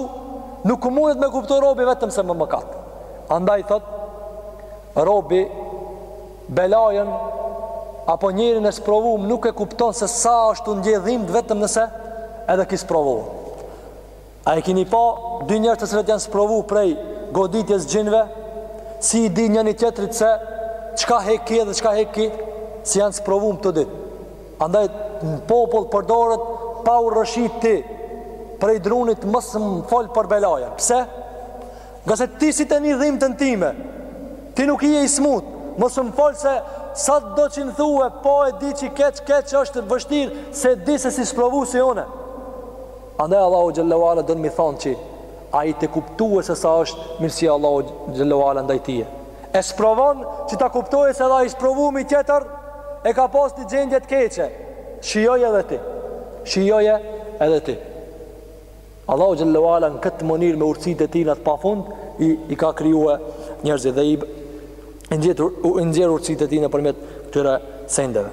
nuk mundet me kuptu robi vetëm se me mëkat. Andaj thot robi belajën apo njërin e sprovum nuk e kupton se sa është tu ndje dhimt vetëm nëse edhe ki sprovun. A e kini pa dy njerëz të cilët janë sprovu prej goditjes xhinve? Si i di njëri tjetrit se çka hek ki edhe çka hek ki si janë sprovu në këtë ditë? Andaj në popull përdoret pa u rrëshit ti prej drunit mos më fol për belaja. Pse? Ngase ti s'i nin dhimten time, ti nuk je i smutë, mos më fol se sado që m'thue, po e di që keq, keq është vështirë, s'e di se s'je sprovu si une. Andaj Allahu xhalla u ala don mi than qi ai ta kuptoje se sa ësht mirsia e Allahut xhalla u ala ndaj tije e sprovon qi ta kuptoje se edhe ai sprovumi tjetër e ka pas një gjendje të keqe shijoje edhe ti shijoje edhe ti Allahu xhalla u ala në këtë mënir me urtësitë e tina të pafund i i ka krijue njerëzit dhe i i nxjerr urtësitë e tina përmet këtyre sendeve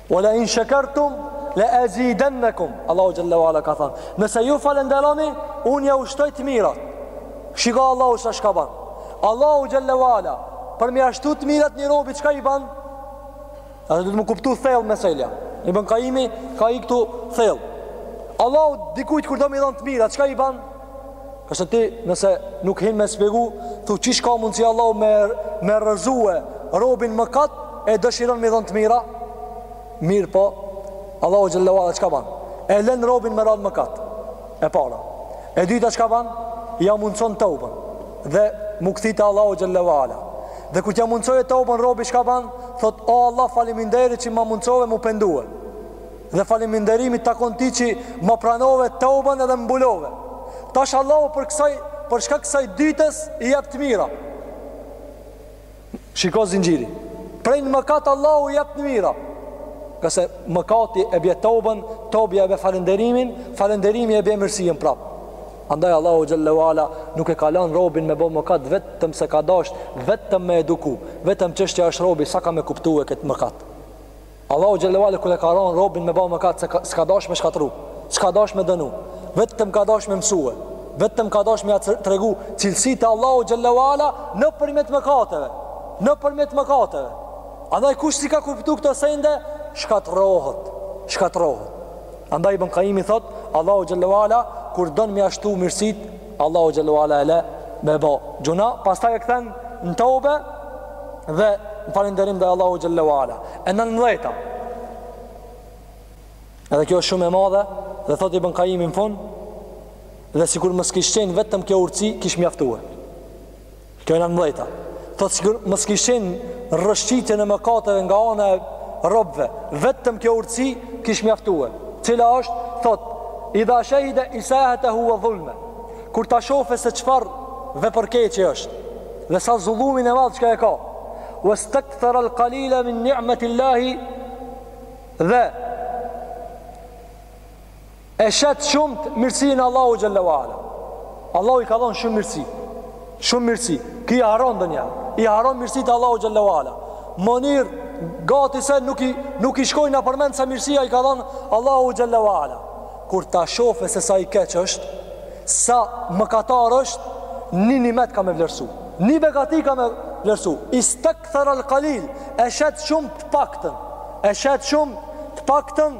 Wa la in shekertum le e zi dennekum Allahu Gjallahu Ala ka than Nëse ju falenderoni Unë jau shtoj të mirat Shiko Allahu sa shka ban Allahu Gjallahu Ala Për me ja shtu të mirat një robit qka i ban Edhe duhet me kuptu thell meselja I bën ka imi ka i këtu thell Allahu dikujt kur do me i dhanë të mirat qka i ban Tash ti nëse nuk hin me spjegu, thu çish ka mundsi Allahu me me rrëzue robin n'mëkat e dëshiron me dhon të mira? Mir po, Allahu xhallahu ala çka ban? E lën robin me ra n'mëkat. E para. E dyta çka ban? Ja mundson tauban dhe mu kthi te Allahu xhallahu ala. Dhe kur t'ja mundsoje tauban robi çka ban? Thot o Allah faleminderit që ma mundsove mu pendue. Dhe falënderimi të takon ty që ma pranove toben edhe mbulove. Tash Allahu për kësaj për shkak kësaj ditës i jep të mira. Shiko zinxhiri. Prej një mëkat Allahu i jep të mira. Ngase mëkati e bie toben, tobja e bie falënderimin, falënderimi e bie mirësinë prap. Andaj Allahu xhele ue ala nuk e ka lan robin me bo mëkat vetëm se ka dasht vetëm me e eduku, vetëm çështja është robi sa ka me kuptue këtë mëkat. Allahu xhele ue ala kur e ka lan robin me ba mëkat s'e ka dasht me shkatru, s'ka dasht me dënu, vetëm ka dasht me e mësue, vetëm ka dasht me ia tregu cilësitë e Allahu xhele ue ala nëpërmjet mëkateve, nëpërmjet mëkateve. Andaj kush s'i ka kuptu këto sende, shkatrohet, shkatrohet. Andaj Ibn Kajimi thot, Allahu xhele ue ala, kur don me ia shtu mirësitë, Allahu xhele ue ala e le me bo gjynah, pastaj e kthen në tobe dhe në falënderim ndaj Allahu xhele ue ala. E nanmbëdhjeta. Edhe kjo shumë e madhe dhe thotë Ibn Kajimi në fund dhe sikur mos kish qenë vetëm kjo urtësi, kish mjaftuar. Kjo e nanmbëdhjeta. Thot sikur mos kish në rrëshqitjen e mëkateve nga ana e robëve, vetëm kjo urtësi kish mjaftuar. Cila është? Thot idha shahida isa'atahu wa dhulma. Kur ta shofe se çfarë vepërkeq është dhe sa zullumin e madh që e ka. Wastakthara al-qalila min ni'mati Allahi dhe e shet shumë mirësinë e Allahu xhele ue ala. Allahu i ka dhënë shumë mirësi. Shumë mirësi. Ky i harron ndonjë. I harron mirësitë e Allahu xhele ue ala. Monir gati se nuk i nuk i shkojnë nëpër mend sa mirësia i ka dhënë Allahu xhele ue ala. Kur ta shofe se sa i keq është, sa mëkatar është, një nimet ka me vlerësu. Një begati ka me vlerësu. Istakthar al-qalil, e shet shumë të paktën. E shet shumë të paktën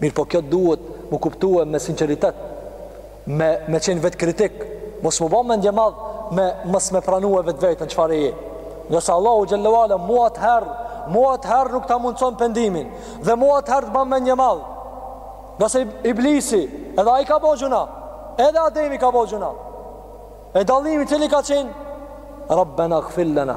Mirëpo kjo duhet m'u kuptue me sinqeritet, me, me qenë vetëkritik, mos m'u ba mendjemadh me mos me pranue vetveten çfare je. Ngase Allahu xhele ue ala mu atëherë, mu atëherë nuk ta mundëson pendimin, dhe mu atëherë të ban mendjemadh. Ngase Iblisi, edhe ai ka bo gjynah, edhe Ademi ka bo gjynah. E dallimi cili ka qenë? Rabbena gfir lena,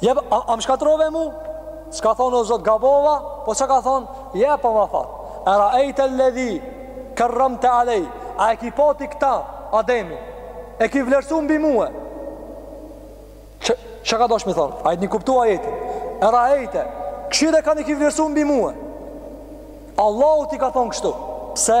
Jep, a, a më shkatrove mu? S'ka thonë o Zot gabova, po çka ka thonë? Jepmë afat. Eraejte ledhi kerremte alej, a e ki pa ti këta, Ademi, e ki vlerësu mbi mue. Çka, çka ka dosh me thonë? A e keni kuptu ajetin? Eraejte, kshire kan e ki vlerësu mbi mue. Allahu ti ka thonë kështu. Pse?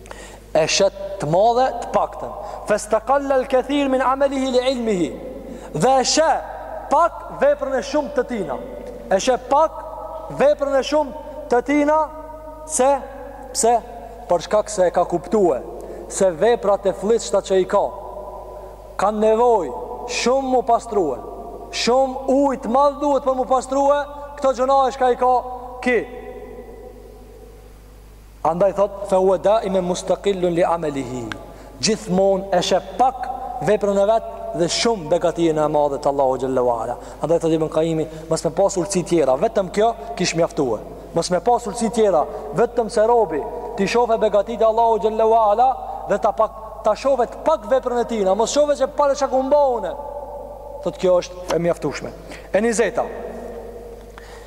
e sheh të madhe të paktën festaqalla al kathir min amalihi li ilmihi dhe e she pak veprën e shumë të tina e she pak veprën e shumë të tina pse pse për shkak se e ka kuptue se veprat e flliqta që i ka kanë nevojë shumë m'u pastrue shumë ujë t'madh duhet për m'u pastrue këto gjuna e shka i ka ki Andaj thotë, fe huve daimen mustaqillun li amelihi, gjithmonë e sheh pak veprën e vet dhe shumë begatinë e madhe të Allahu xhallahu ala. Andaj thotë Ibn Qayyimi, mos me pas urtësi tjera, vetëm kjo kish mjaftuar. Mos me pas urtësi tjera, vetëm se robi t'i shofe begatitë e Allahu xhallahu ala dhe ta pak ta shofe të pak veprën e tina, mos shofe se pale çka kum ba unë. Thotë kjo është e mjaftueshme. E njizeta.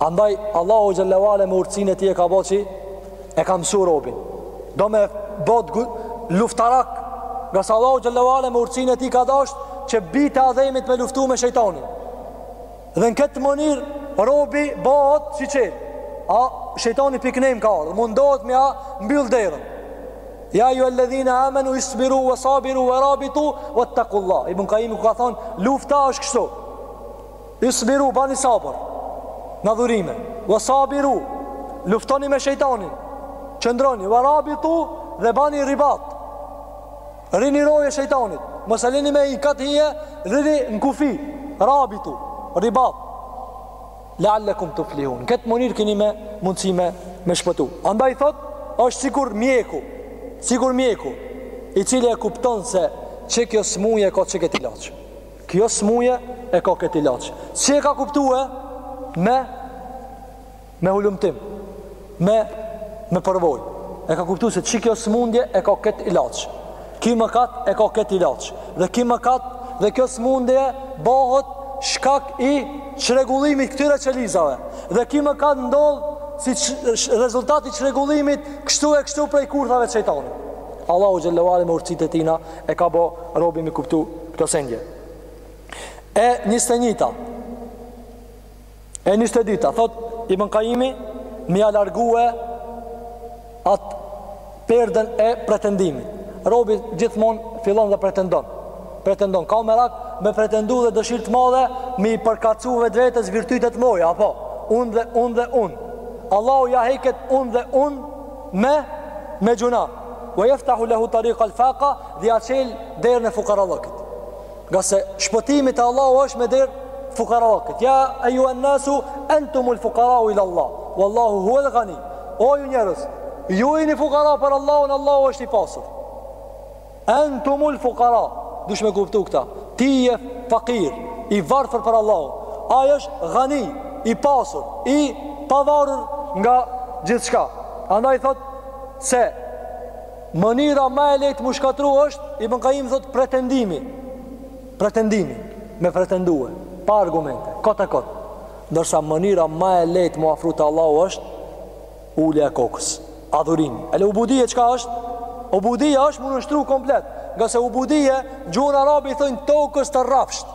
Andaj Allahu xhallahu ala me urtësinë e tij e ka bo që e ka mësuar robin. Do me bo luftarak, nga sa Allahu xhallahu ala me urtësinë e tij ka dash që bijtë e Ademit me luftu me shejtanin. Dhe në këtë mënyrë robi bëhet si çel. A shejtani prej kah m' ka ardhur, mundohet me e mbyll derën. Ja ejjuha alladhina amanu isbiru wa sabiru wa rabitu wattaqullah. Ibn Qayyim ka thon, lufta është kështu. Isbiru bani sabër në dhurime. Wa sabiru luftoni me shejtanin. Qëndroni wa rabitu dhe bani ribat. Rrini roje shejtanit. Mos e lini me ju kah hije, rrini në kufi. Rabitu, ribat. La'allakum tuflihun. Këtë mënyrë keni me mundësi me me shpëtu. Andaj thot, është sikur mjeku, sikur mjeku, i cili e kupton se qe kjo smuje ka qe kët ilaç. Kjo smuje e ka këtë ilaç. Si e ka kuptue me me hulumtim, me me përvojë. E ka kuptuar se qe kjo smundje e ka këtë ilaç. Ky mëkat e ka këtë ilaç. Dhe ky mëkat dhe kjo smundje bëhet shkak i çrregullimit këtyre qelizave. Dhe ky mëkat ndodh si rezultati i çrregullimit kështu e kështu prej kurthave të shejtanit. Allahu xhallahu ala me urtësitë e tina e ka bë robin me kuptu Kto sende E njizet e njëta E njizet e dyta Thot Ibn Qayyimi Me ia largue Atë perden e pretendimit Robi gjithmon fillon dhe pretendon Pretendon Ka merak me pretendu dhe dëshirë të madhe Me i përkatsu vetvetes virtytet moja Apo Unë dhe unë dhe unë Allahu ia hek atë unë dhe unë Me Me gjuna Vë jeftahu lehu tariq al faqa Dhe ja çel derën e fukarallëkit Ngase shpëtimi te Allahu është me derë t'fukarallëkit Ja ejjuhen-nasu entumul fukarau ilallah Uallahu huvel ganij O ju njerëz Ju jeni fukara për Allahun Allahu është i pasur Entumul fukara Dush me kuptu këtë Ti je fakir I varfër për Allahun Ai është ganij I pasur I pavarur nga gjithçka Andaj thot Se Mënyra ma e lehtë mu shkatërru është Ibn Kajim thot pretendimi. Pretendimi me pretendue, pa argumente, kot e kot. Ndërsa mënyra ma e lehtë mu afru te Allahu është ulja e kokës, adhurimi. El ubudije çka është? Ubudije është mu nështru komplet. Ngase ubudije, gjuhën arabi i thojnë tokës të rrafsht.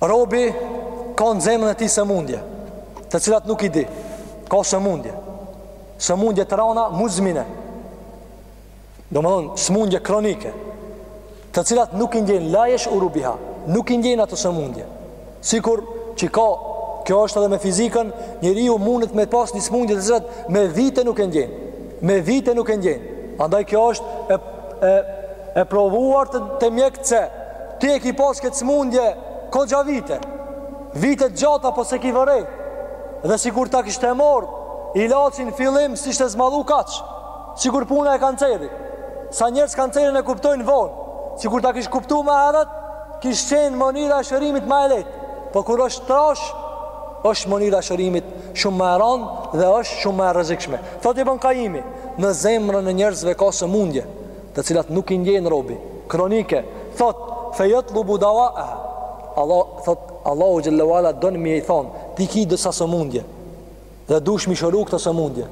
Robi ka në zemrën e tij sëmundje, të cilat nuk i di. Ka sëmundje. Sëmundje të rana muzmine. Domthon sëmundje kronike, të cilat nuk i ndjen la jeshuru biha, nuk i ndjen ato sëmundje. Sikur që ka Kjo është edhe me fizikën, njeriu mundet me pas një sëmundje të cilën me vite nuk e ndjen. Me vite nuk e ndjen. Andaj kjo është e e e provuar te, te mjekët se ti e ki pas këtë smundje goxha vite, vite t'gjata po s'e ki vërejt, dhe sikur ta kishe marr ilaçin n'fillim s'ishte zmadhu kaq, sikur puna e kancerit, sa njerëz kancerin e kuptojnë vonë, sikur ta kish kuptu ma herët, kish qenë mënyra e shërimit ma e lehtë, po kur është trash, është mënyra e shërimit shumë ma e ranë dhe është shumë ma e rrezikshme. Thot Ibn Kajimi, në zemrën e njerëzve ka sëmundje, të cilat nuk i ndjen robi, kronike, thot, fe jatlubu davaeha. Allah, thot, Allahu xhel-le ve ala don me i thonë, ti ki disa sëmundje, dhe dush mi shëru këto sëmundje.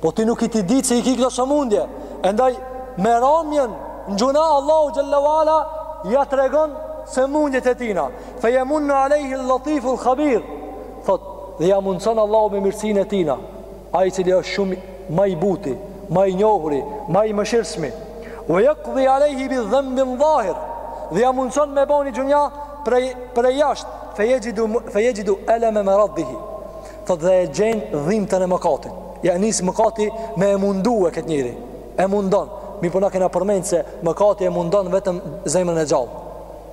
Po ti nuk ki dit se i ki këto sëmundje, andaj me ramjen në gjynah Allahu xhel-le ve ala ja tregon sëmundjet e tina. Fe jemunnu alejhil-letiful habir, thot, dhe ja mundëson Allahu me mirësin e tina. Ai i cili është shumë ma i buti, ma i njohuri, ma i mëshirshmi. Wa yaqdi alayhi bi dhanbin zahir. Dhe ja mundson me ba ni gjynah prej prej jashtë, fe yajidu fe yajidu alama maradhihi. Thot dhe e gjen dhimbtën e mëkatit. Ja nis mëkati me e mundue këtë njeri. E mundon. Mirëpo na kena përmend se mëkati e mundon vetëm zemrën e gjallë.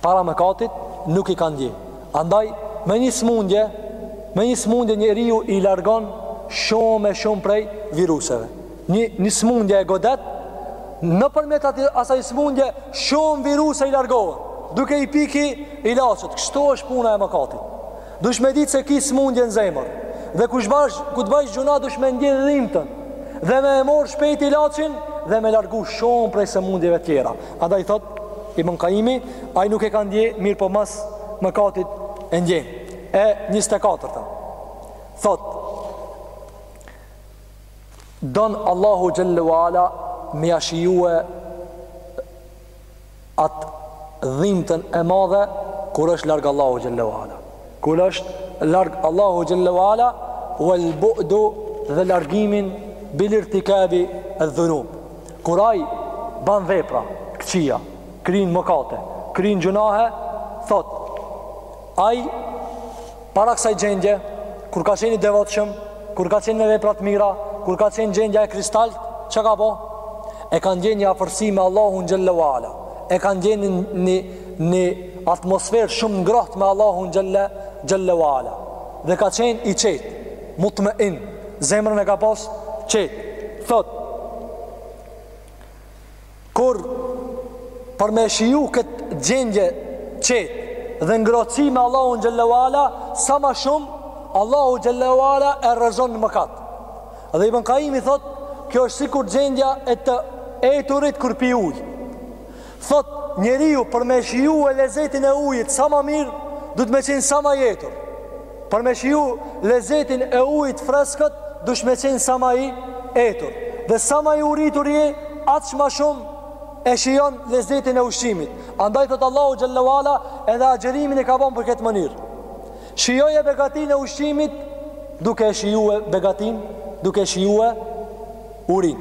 para mëkatit nuk i ka ndje. Andaj me një smundje, me një smundje njeriu i largon shumë e shumë prej viruseve. Një një smundje e godet nëpërmjet ati asaj smundje shumë viruse i largohen duke i pi këto ilaçet kështu është puna e mëkatit dush me ditë se ki smundje në zemër dhe kur t'bash, kur të bash gjynah dush me ndje dhimtën dhe me e marr shpejt ilaçin dhe me largu shumë prej sëmundjeve tjera Andaj thot Ibn Qayimi, ai nuk e ka ndie, mirëpo mas mëkatit e ndjen. E 24-ta. Thot Don Allahu xhallahu ala me ja shijue atë dhimtën e madhe kur është larg Allahu xhallahu ala. Kur është larg Allahu xhallahu ala wal bu'du dhe largimin bil irtikabi adh-dhunub Kur ai ban vepra të këqija, kryn mëkate, kryn gjynahe, thot, ai para kësaj gjendje, kur ka qenë i devotshëm, kur ka qenë me vepra të mira, kur ka qenë gjendja e kristalt, çka ka bo? E ka ndje një afërsi me Allahun xhallahu ala. E ka ndje një një atmosferë shumë të ngrohtë me Allahun xhallahu xhallahu ala. Dhe ka qenë i qetë. Mutma'in, zemrën e ka pas qetë. Thotë, Kur për me shiju këtë gjendje qetë dhe ngrohtësi me Allahun Gjellahu Ala, sa ma shumë, Allahu Gjellahu Ala e rrëzon në mëkat. Dhe Ibn Kajimi thotë, kjo është sikur gjendja e të eturit kur pi ujë. Thotë, njeriu për me shijue lezetin e ujit sa ma mirë, dush me qenë sa ma i etur. Për me shiju lezetin e ujit freskët, dush me qenë sa ma i etur. Dhe sa ma i uritur je, aq ma shumë e shijon lezetin e ushqimit. Andaj thotë Allahu Gjellewala edhe agjerimin e ka bon për këtë mënirë. Shijoje begatinë e ushqimit duke e shijue begatinë, duke e shijue Urin.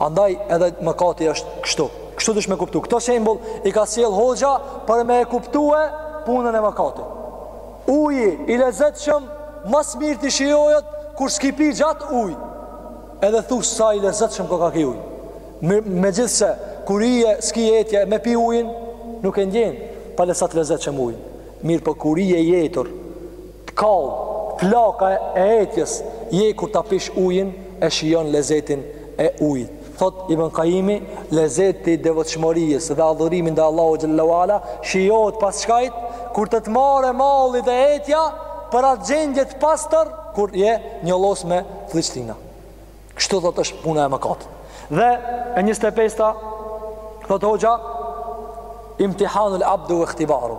Andaj edhe mëkati është kështu. Kështu dush me kuptu. Këto shembuj i ka sjell hoxha për me e kuptue punën e mëkatit. Uji i lezetshëm, mas mirë të shijohet kur s'ki pi gjatë uj. Edhe thu sa i lezetshëm koka ky uj. Me, megjithëse, kur je s'ki etje me pi ujin, nuk e ndjenë, pale sa t'lezetshëm ujin. Mirëpo kur je i etur, Të kall flaka e etjes e kur ta pish ujin e shijon lezetin e ujit. Thotë Ibn Qayimi, lezeti i devotshmërisë dhe adhurimit ndaj Allahut xhallahu ala shijohet pas çkahit? Kur të të marrë malli dhe etja për atë gjendje të pastër, kur je njollos me fëlliqtina. Kështu thotë është puna e mëkatit. Dhe e 25-ta thotë hoxha Imtihanul abdu wa ikhtibaru.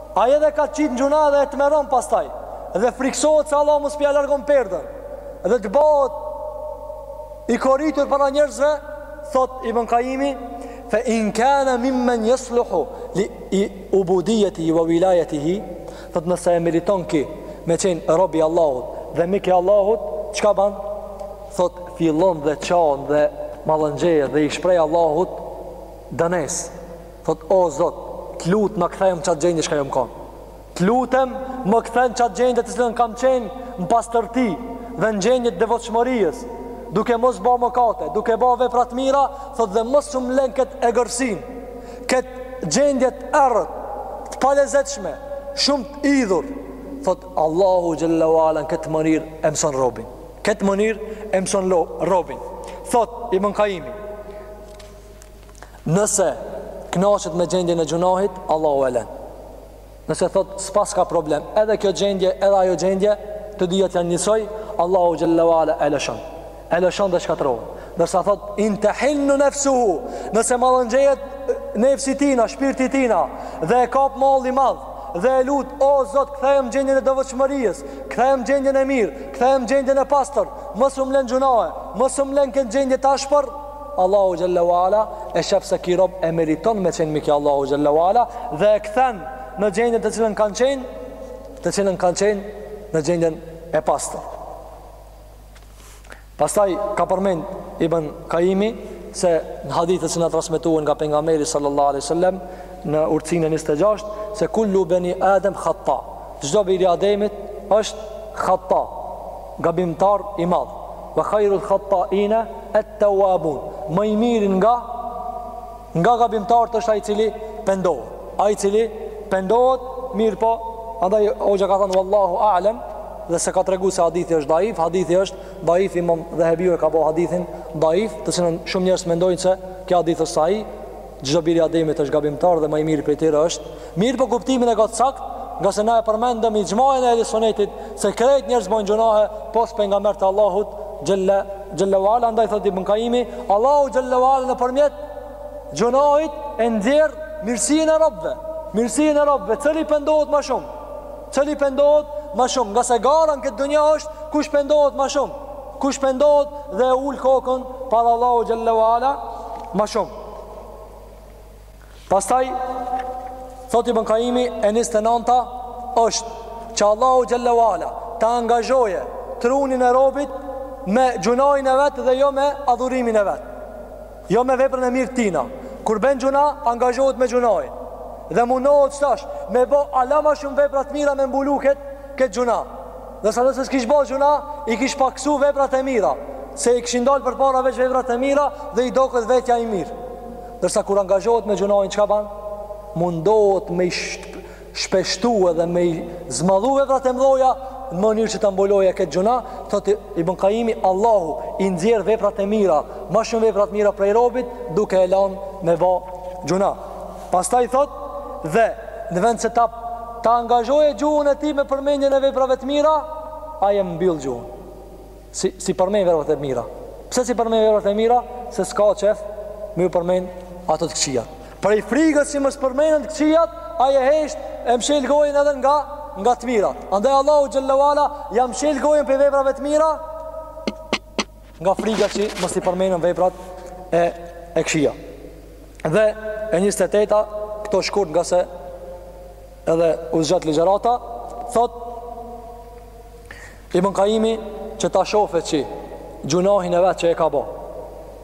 Ai edhe ka t'qit në gjunah edhe e tmerron pastaj edhe frikësohet se Allah mos p'ia largon perdën dhe të bëhet i koritur para njerëzve, thot Ibn Kaimi, fe in kana mimmen yasluhu li ubudiyatihi wa wilayatihi, thot nëse e meriton ky me qen rob i Allahut dhe mik i Allahut, çka ban? Thot fillon dhe qan dhe mallëngjehet dhe i shpreh Allahut dënes. Thot o Zot, t'lut më kthe n'qat gjendje çka jam kon. T'lutem më kthe n'qat gjendje të cilën kam qen në pastërti dhe në gjendje të devotshmëries, duke mos ba mëkate, duke ba vepra të mira, thot dhe mos um len kët egërsin, kët gjendje të errët, të palezetshme, shumë të idhur. Thot Allahu xhalla wala në këtë mënyrë e mëson robin. Këtë mënyrë e mëson robin. Thot Ibn Kaimi, Nëse kënaqet me gjendjen e gjunahit, Allahu e len. Nëse thot s'paska problem, edhe kjo gjendje, edhe ajo gjendje, të dyjat janë njësoj, Allahu xhalla wala e lëshon. E lëshon dhe shkatërrohen. Ndërsa thot in tahinnu nafsuhu, nëse mallëngjehet nefsi i tina, shpirti i tina dhe e kap mall i madh dhe e lut o Zot kthehem gjendjen e devotshmërisë, kthehem gjendjen e mirë, kthehem gjendjen e pastër, mos um len n'gjunahe, mos um len këtë gjendje t'ashpër, Allahu xhalla wala e shef se ky rob e meriton me qenë mik i Allahu xhalla wala dhe e kthen në gjendjen të cilën kanë qenë të cilën kanë qenë në gjendjen e pastër. Pastaj ka përmend Ibn Kaimi se në hadith të cilin e transmetuan nga pejgamberi sallallahu alaihi wasallam në urtësinë 26 se kullu bani adam khata. Çdo bir i Ademit është khata. Gabimtar i madh. Wa khairul khatta'ina at-tawwabun. Më i miri nga nga gabimtarët është ai i cili pendohet. Ai i cili pendohet, mirëpo, andaj hoxha ka thënë wallahu a'lam, edhe pse ka treguar se hadithi është daif, hadithi është daif imam Dhehebiu e ka bo hadithin daif, të cilën shumë njerëz mendojnë se kjo hadith është sahih, Çdo bir i Ademit është gabimtar dhe më i miri prej tyre është, mirëpo kuptimin e ka të saktë, ngase ne e përmendëm ixhmain e Ehli Sunnetit se krejt njerëzit bojnë gjunahe pos pejgamberët e Allahut xhella xhella wala andaj thotë Ibn Kaimi, Allahu xhella wala nëpërmjet gjunahit e nxjerr mirësinë e robëve. Mirësinë e robëve, cili pendohet më shumë? Cili pendohet më shumë? Ngase gara në këtë dunja është kush pendohet më shumë? Kush pendohet dhe e ul kokën para Allahu xhella wala më shumë? Pastaj thot Ibn Kaimi e 29-ta është që Allahu xhallahu ala të angazhoje trunin e robit me gjunahin e vet dhe jo me adhurimin e vet. Jo me veprën e mirë t'tina. Kur ban gjunah, angazhohet me gjunahin. Dhe mundohet tash me bo hala ma shumë vepra t'mira me mbulu këtë, këtë gjunah. Ndërsa nëse s'kish bo gjunah, i kish paksu veprat e mira, se i kishin dalë përpara veç veprat e mira dhe i doket vetja i mirë. Ndërsa kur angazhohet me gjunahin, çka ban? Mundohet me i shpeshtu edhe me i zmadhu veprat e mdhoja, në mënyrë që ta mbuloje këtë gjunah, thot Ibn Kaimi, Allahu i nxjerr veprat e mira, ma shumë vepra t'mira prej robit, duke e lanë me ba gjunah. Pastaj thot, dhe në vend se ta ta angazhoje gjuhën e tij me përmendjen e veprave të mira, ai e mbyll gjuhën. S'i, s'i përmend veprat e mira. Pse s'i përmend veprat e mira? Se s'ka qejf me ju përmend ato të këqijat. Prej frikës si mos përmenden të këqijat, ai e hesht e mshel gojën edhe nga nga të mirat. Andaj Allahu xhallahu ala ja mshel gojën prej veprave të mira. nga frika që mos t'i përmenen veprat e e kqia dhe e 28-a këto shkurt ngase edhe u zgjat ligjërata thot Ibn Kaimi që ta shofe se gjunahin e vet që e ka bo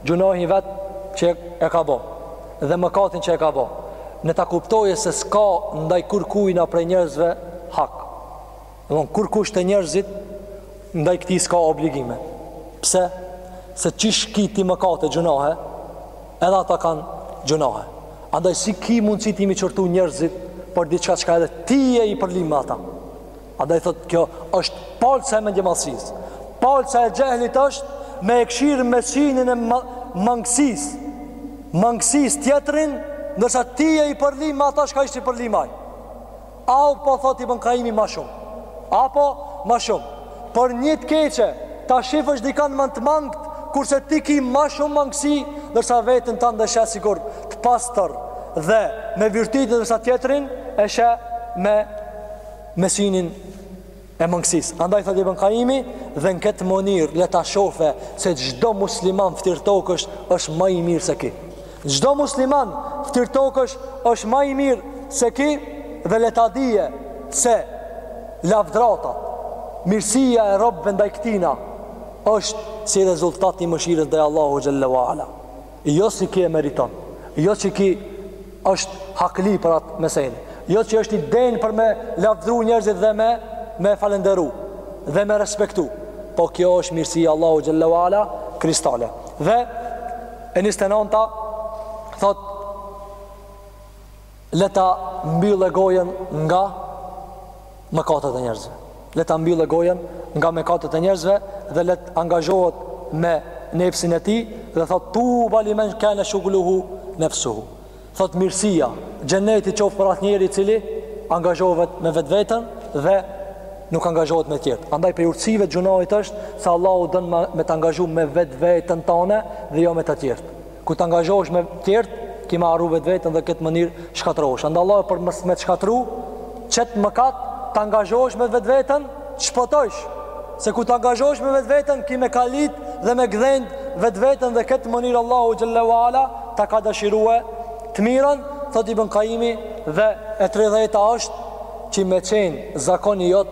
gjunahin e vet që e ka bo dhe mëkatin që e ka bo le ta kuptoje se s'ka ndaj kurkujna prej njerëzve hak Domthon kurkush te njerëzit ndaj këtij s'ka obligime. Pse? Se qysh ki ti mëkate gjunahe, edhe ata kanë gjunahe. Andaj s'ki mundësi ti me i qortu njerëzit për diçka çka edhe ti je i përlim me ata. Andaj thotë kjo është palca e mendjemadhsis. Palca e xehlit është me e kqyr me sinin e mangësis. Mangësis tjetrin, ndërsa ti je i përlim me ata çka është i përlim ai. Apo thot Ibn Kaimi ma shum Apo ma shum Për nji të keqe Ta shifsh dikan ma të mangt Kurse ti ki ma shum mangësi Ndërsa veten tande e sheh sikur Të pastër Dhe me virtyte ndërsa tjetrin e sheh me, me sinin e mangësisë. Andaj thotë Ibn Kaimi dhe në këtë mënyrë le ta shofe se çdo musliman n'ftyr t'tokës është ma i mirë se ky. Çdo musliman n'ftyr t'tokës është ma i mirë se ky dhe le ta dije se lavdëratat, mirësia e robëve ndaj këtina është si rezultat i mëshirës ndaj Allahu xhallahu ala. Jo si ki e meriton, jo që ky është hakli për atë meselë, jo që është i denjë për me lavdru njerëzit dhe me, me falenderu dhe me respektu. Po kjo është mirësi e Allahut xhel-le ve ala kristale. Dhe e njëzet e nonta, thot, Le ta mbyllë gojën nga mëkatet e njerëzve. Le ta mbyllë gojën nga mëkatet e njerëzve dhe le të angazhohet me nefsin e tij dhe thot tuba limen kane shugluhu nefsuhu. Thot mirësia, xheneti qoft për atë njeri i cili angazhohet me vetveten dhe nuk angazhohet me tjerët. Andaj prej urtësive të gjunahit është se Allahu don me të angazhu me vetveten tane dhe jo me të tjerët. Kur të angazhohesh me tjerët, ki me harru vetveten dhe këtë mënirë shkatrrohesh. Andaj Allahu për mos me të shkatrru, të qet në mëkat, të angazhohesh me vetveten, të shpëtojsh. Se kur të angazhohesh me vetveten, ki me kalit dhe me gdhend vetveten dhe këtë mënirë Allahu xhel-le ve ala ta ka dëshirue të mirën, thot Ibn Kajimi dhe e tridhjeta është që me qenë zakoni jot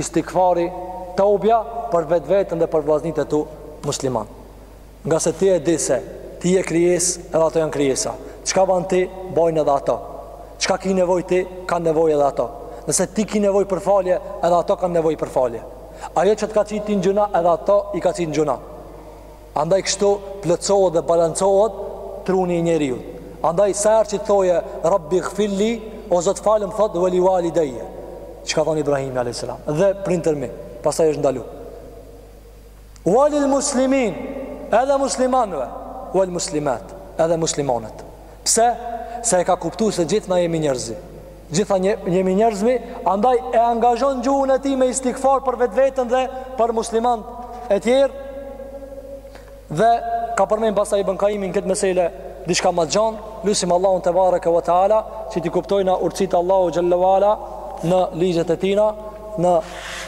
istigfari, tobja për vetveten dhe për vllaznit e tu musliman. Ngase ti e di se ti je krijesë edhe ato janë krijesa. Çka ban ti, bojnë edhe ato. Çka ki nevojë ti, kanë nevojë edhe ato. Nëse ti ki nevojë për falje, edhe ato kanë nevojë për falje. Ajo që të ka qitë ti në gjuna, edhe ato i ka qitë në gjuna. Andaj kështu plotësohet dhe balancohet truni i njeriut. Andaj sa herë që të thoje Rabbigfir li, o Zot falëm thot ve li walideje. Çka thon Ibrahimi alejhi selam dhe prindërit e mi, pastaj s'është ndalu. Walil muslimin, edhe muslimanëve, wal muslimat, edhe muslimanet. Pse? Se e ka kuptu se gjithë na jemi njerëz. Gjithë na jemi njerëzim, andaj e angazhon gjuhën e tij me istigfar për vetveten dhe për muslimanët e tjerë. Dhe ka përmend pastaj Ibn Kajimi në këtë meselë diçka ma gjon, lusim Allahun tebareke ve teala që t'i kuptojna urtësitë e Allahut xhel-le ve ala në ligjet e tina, në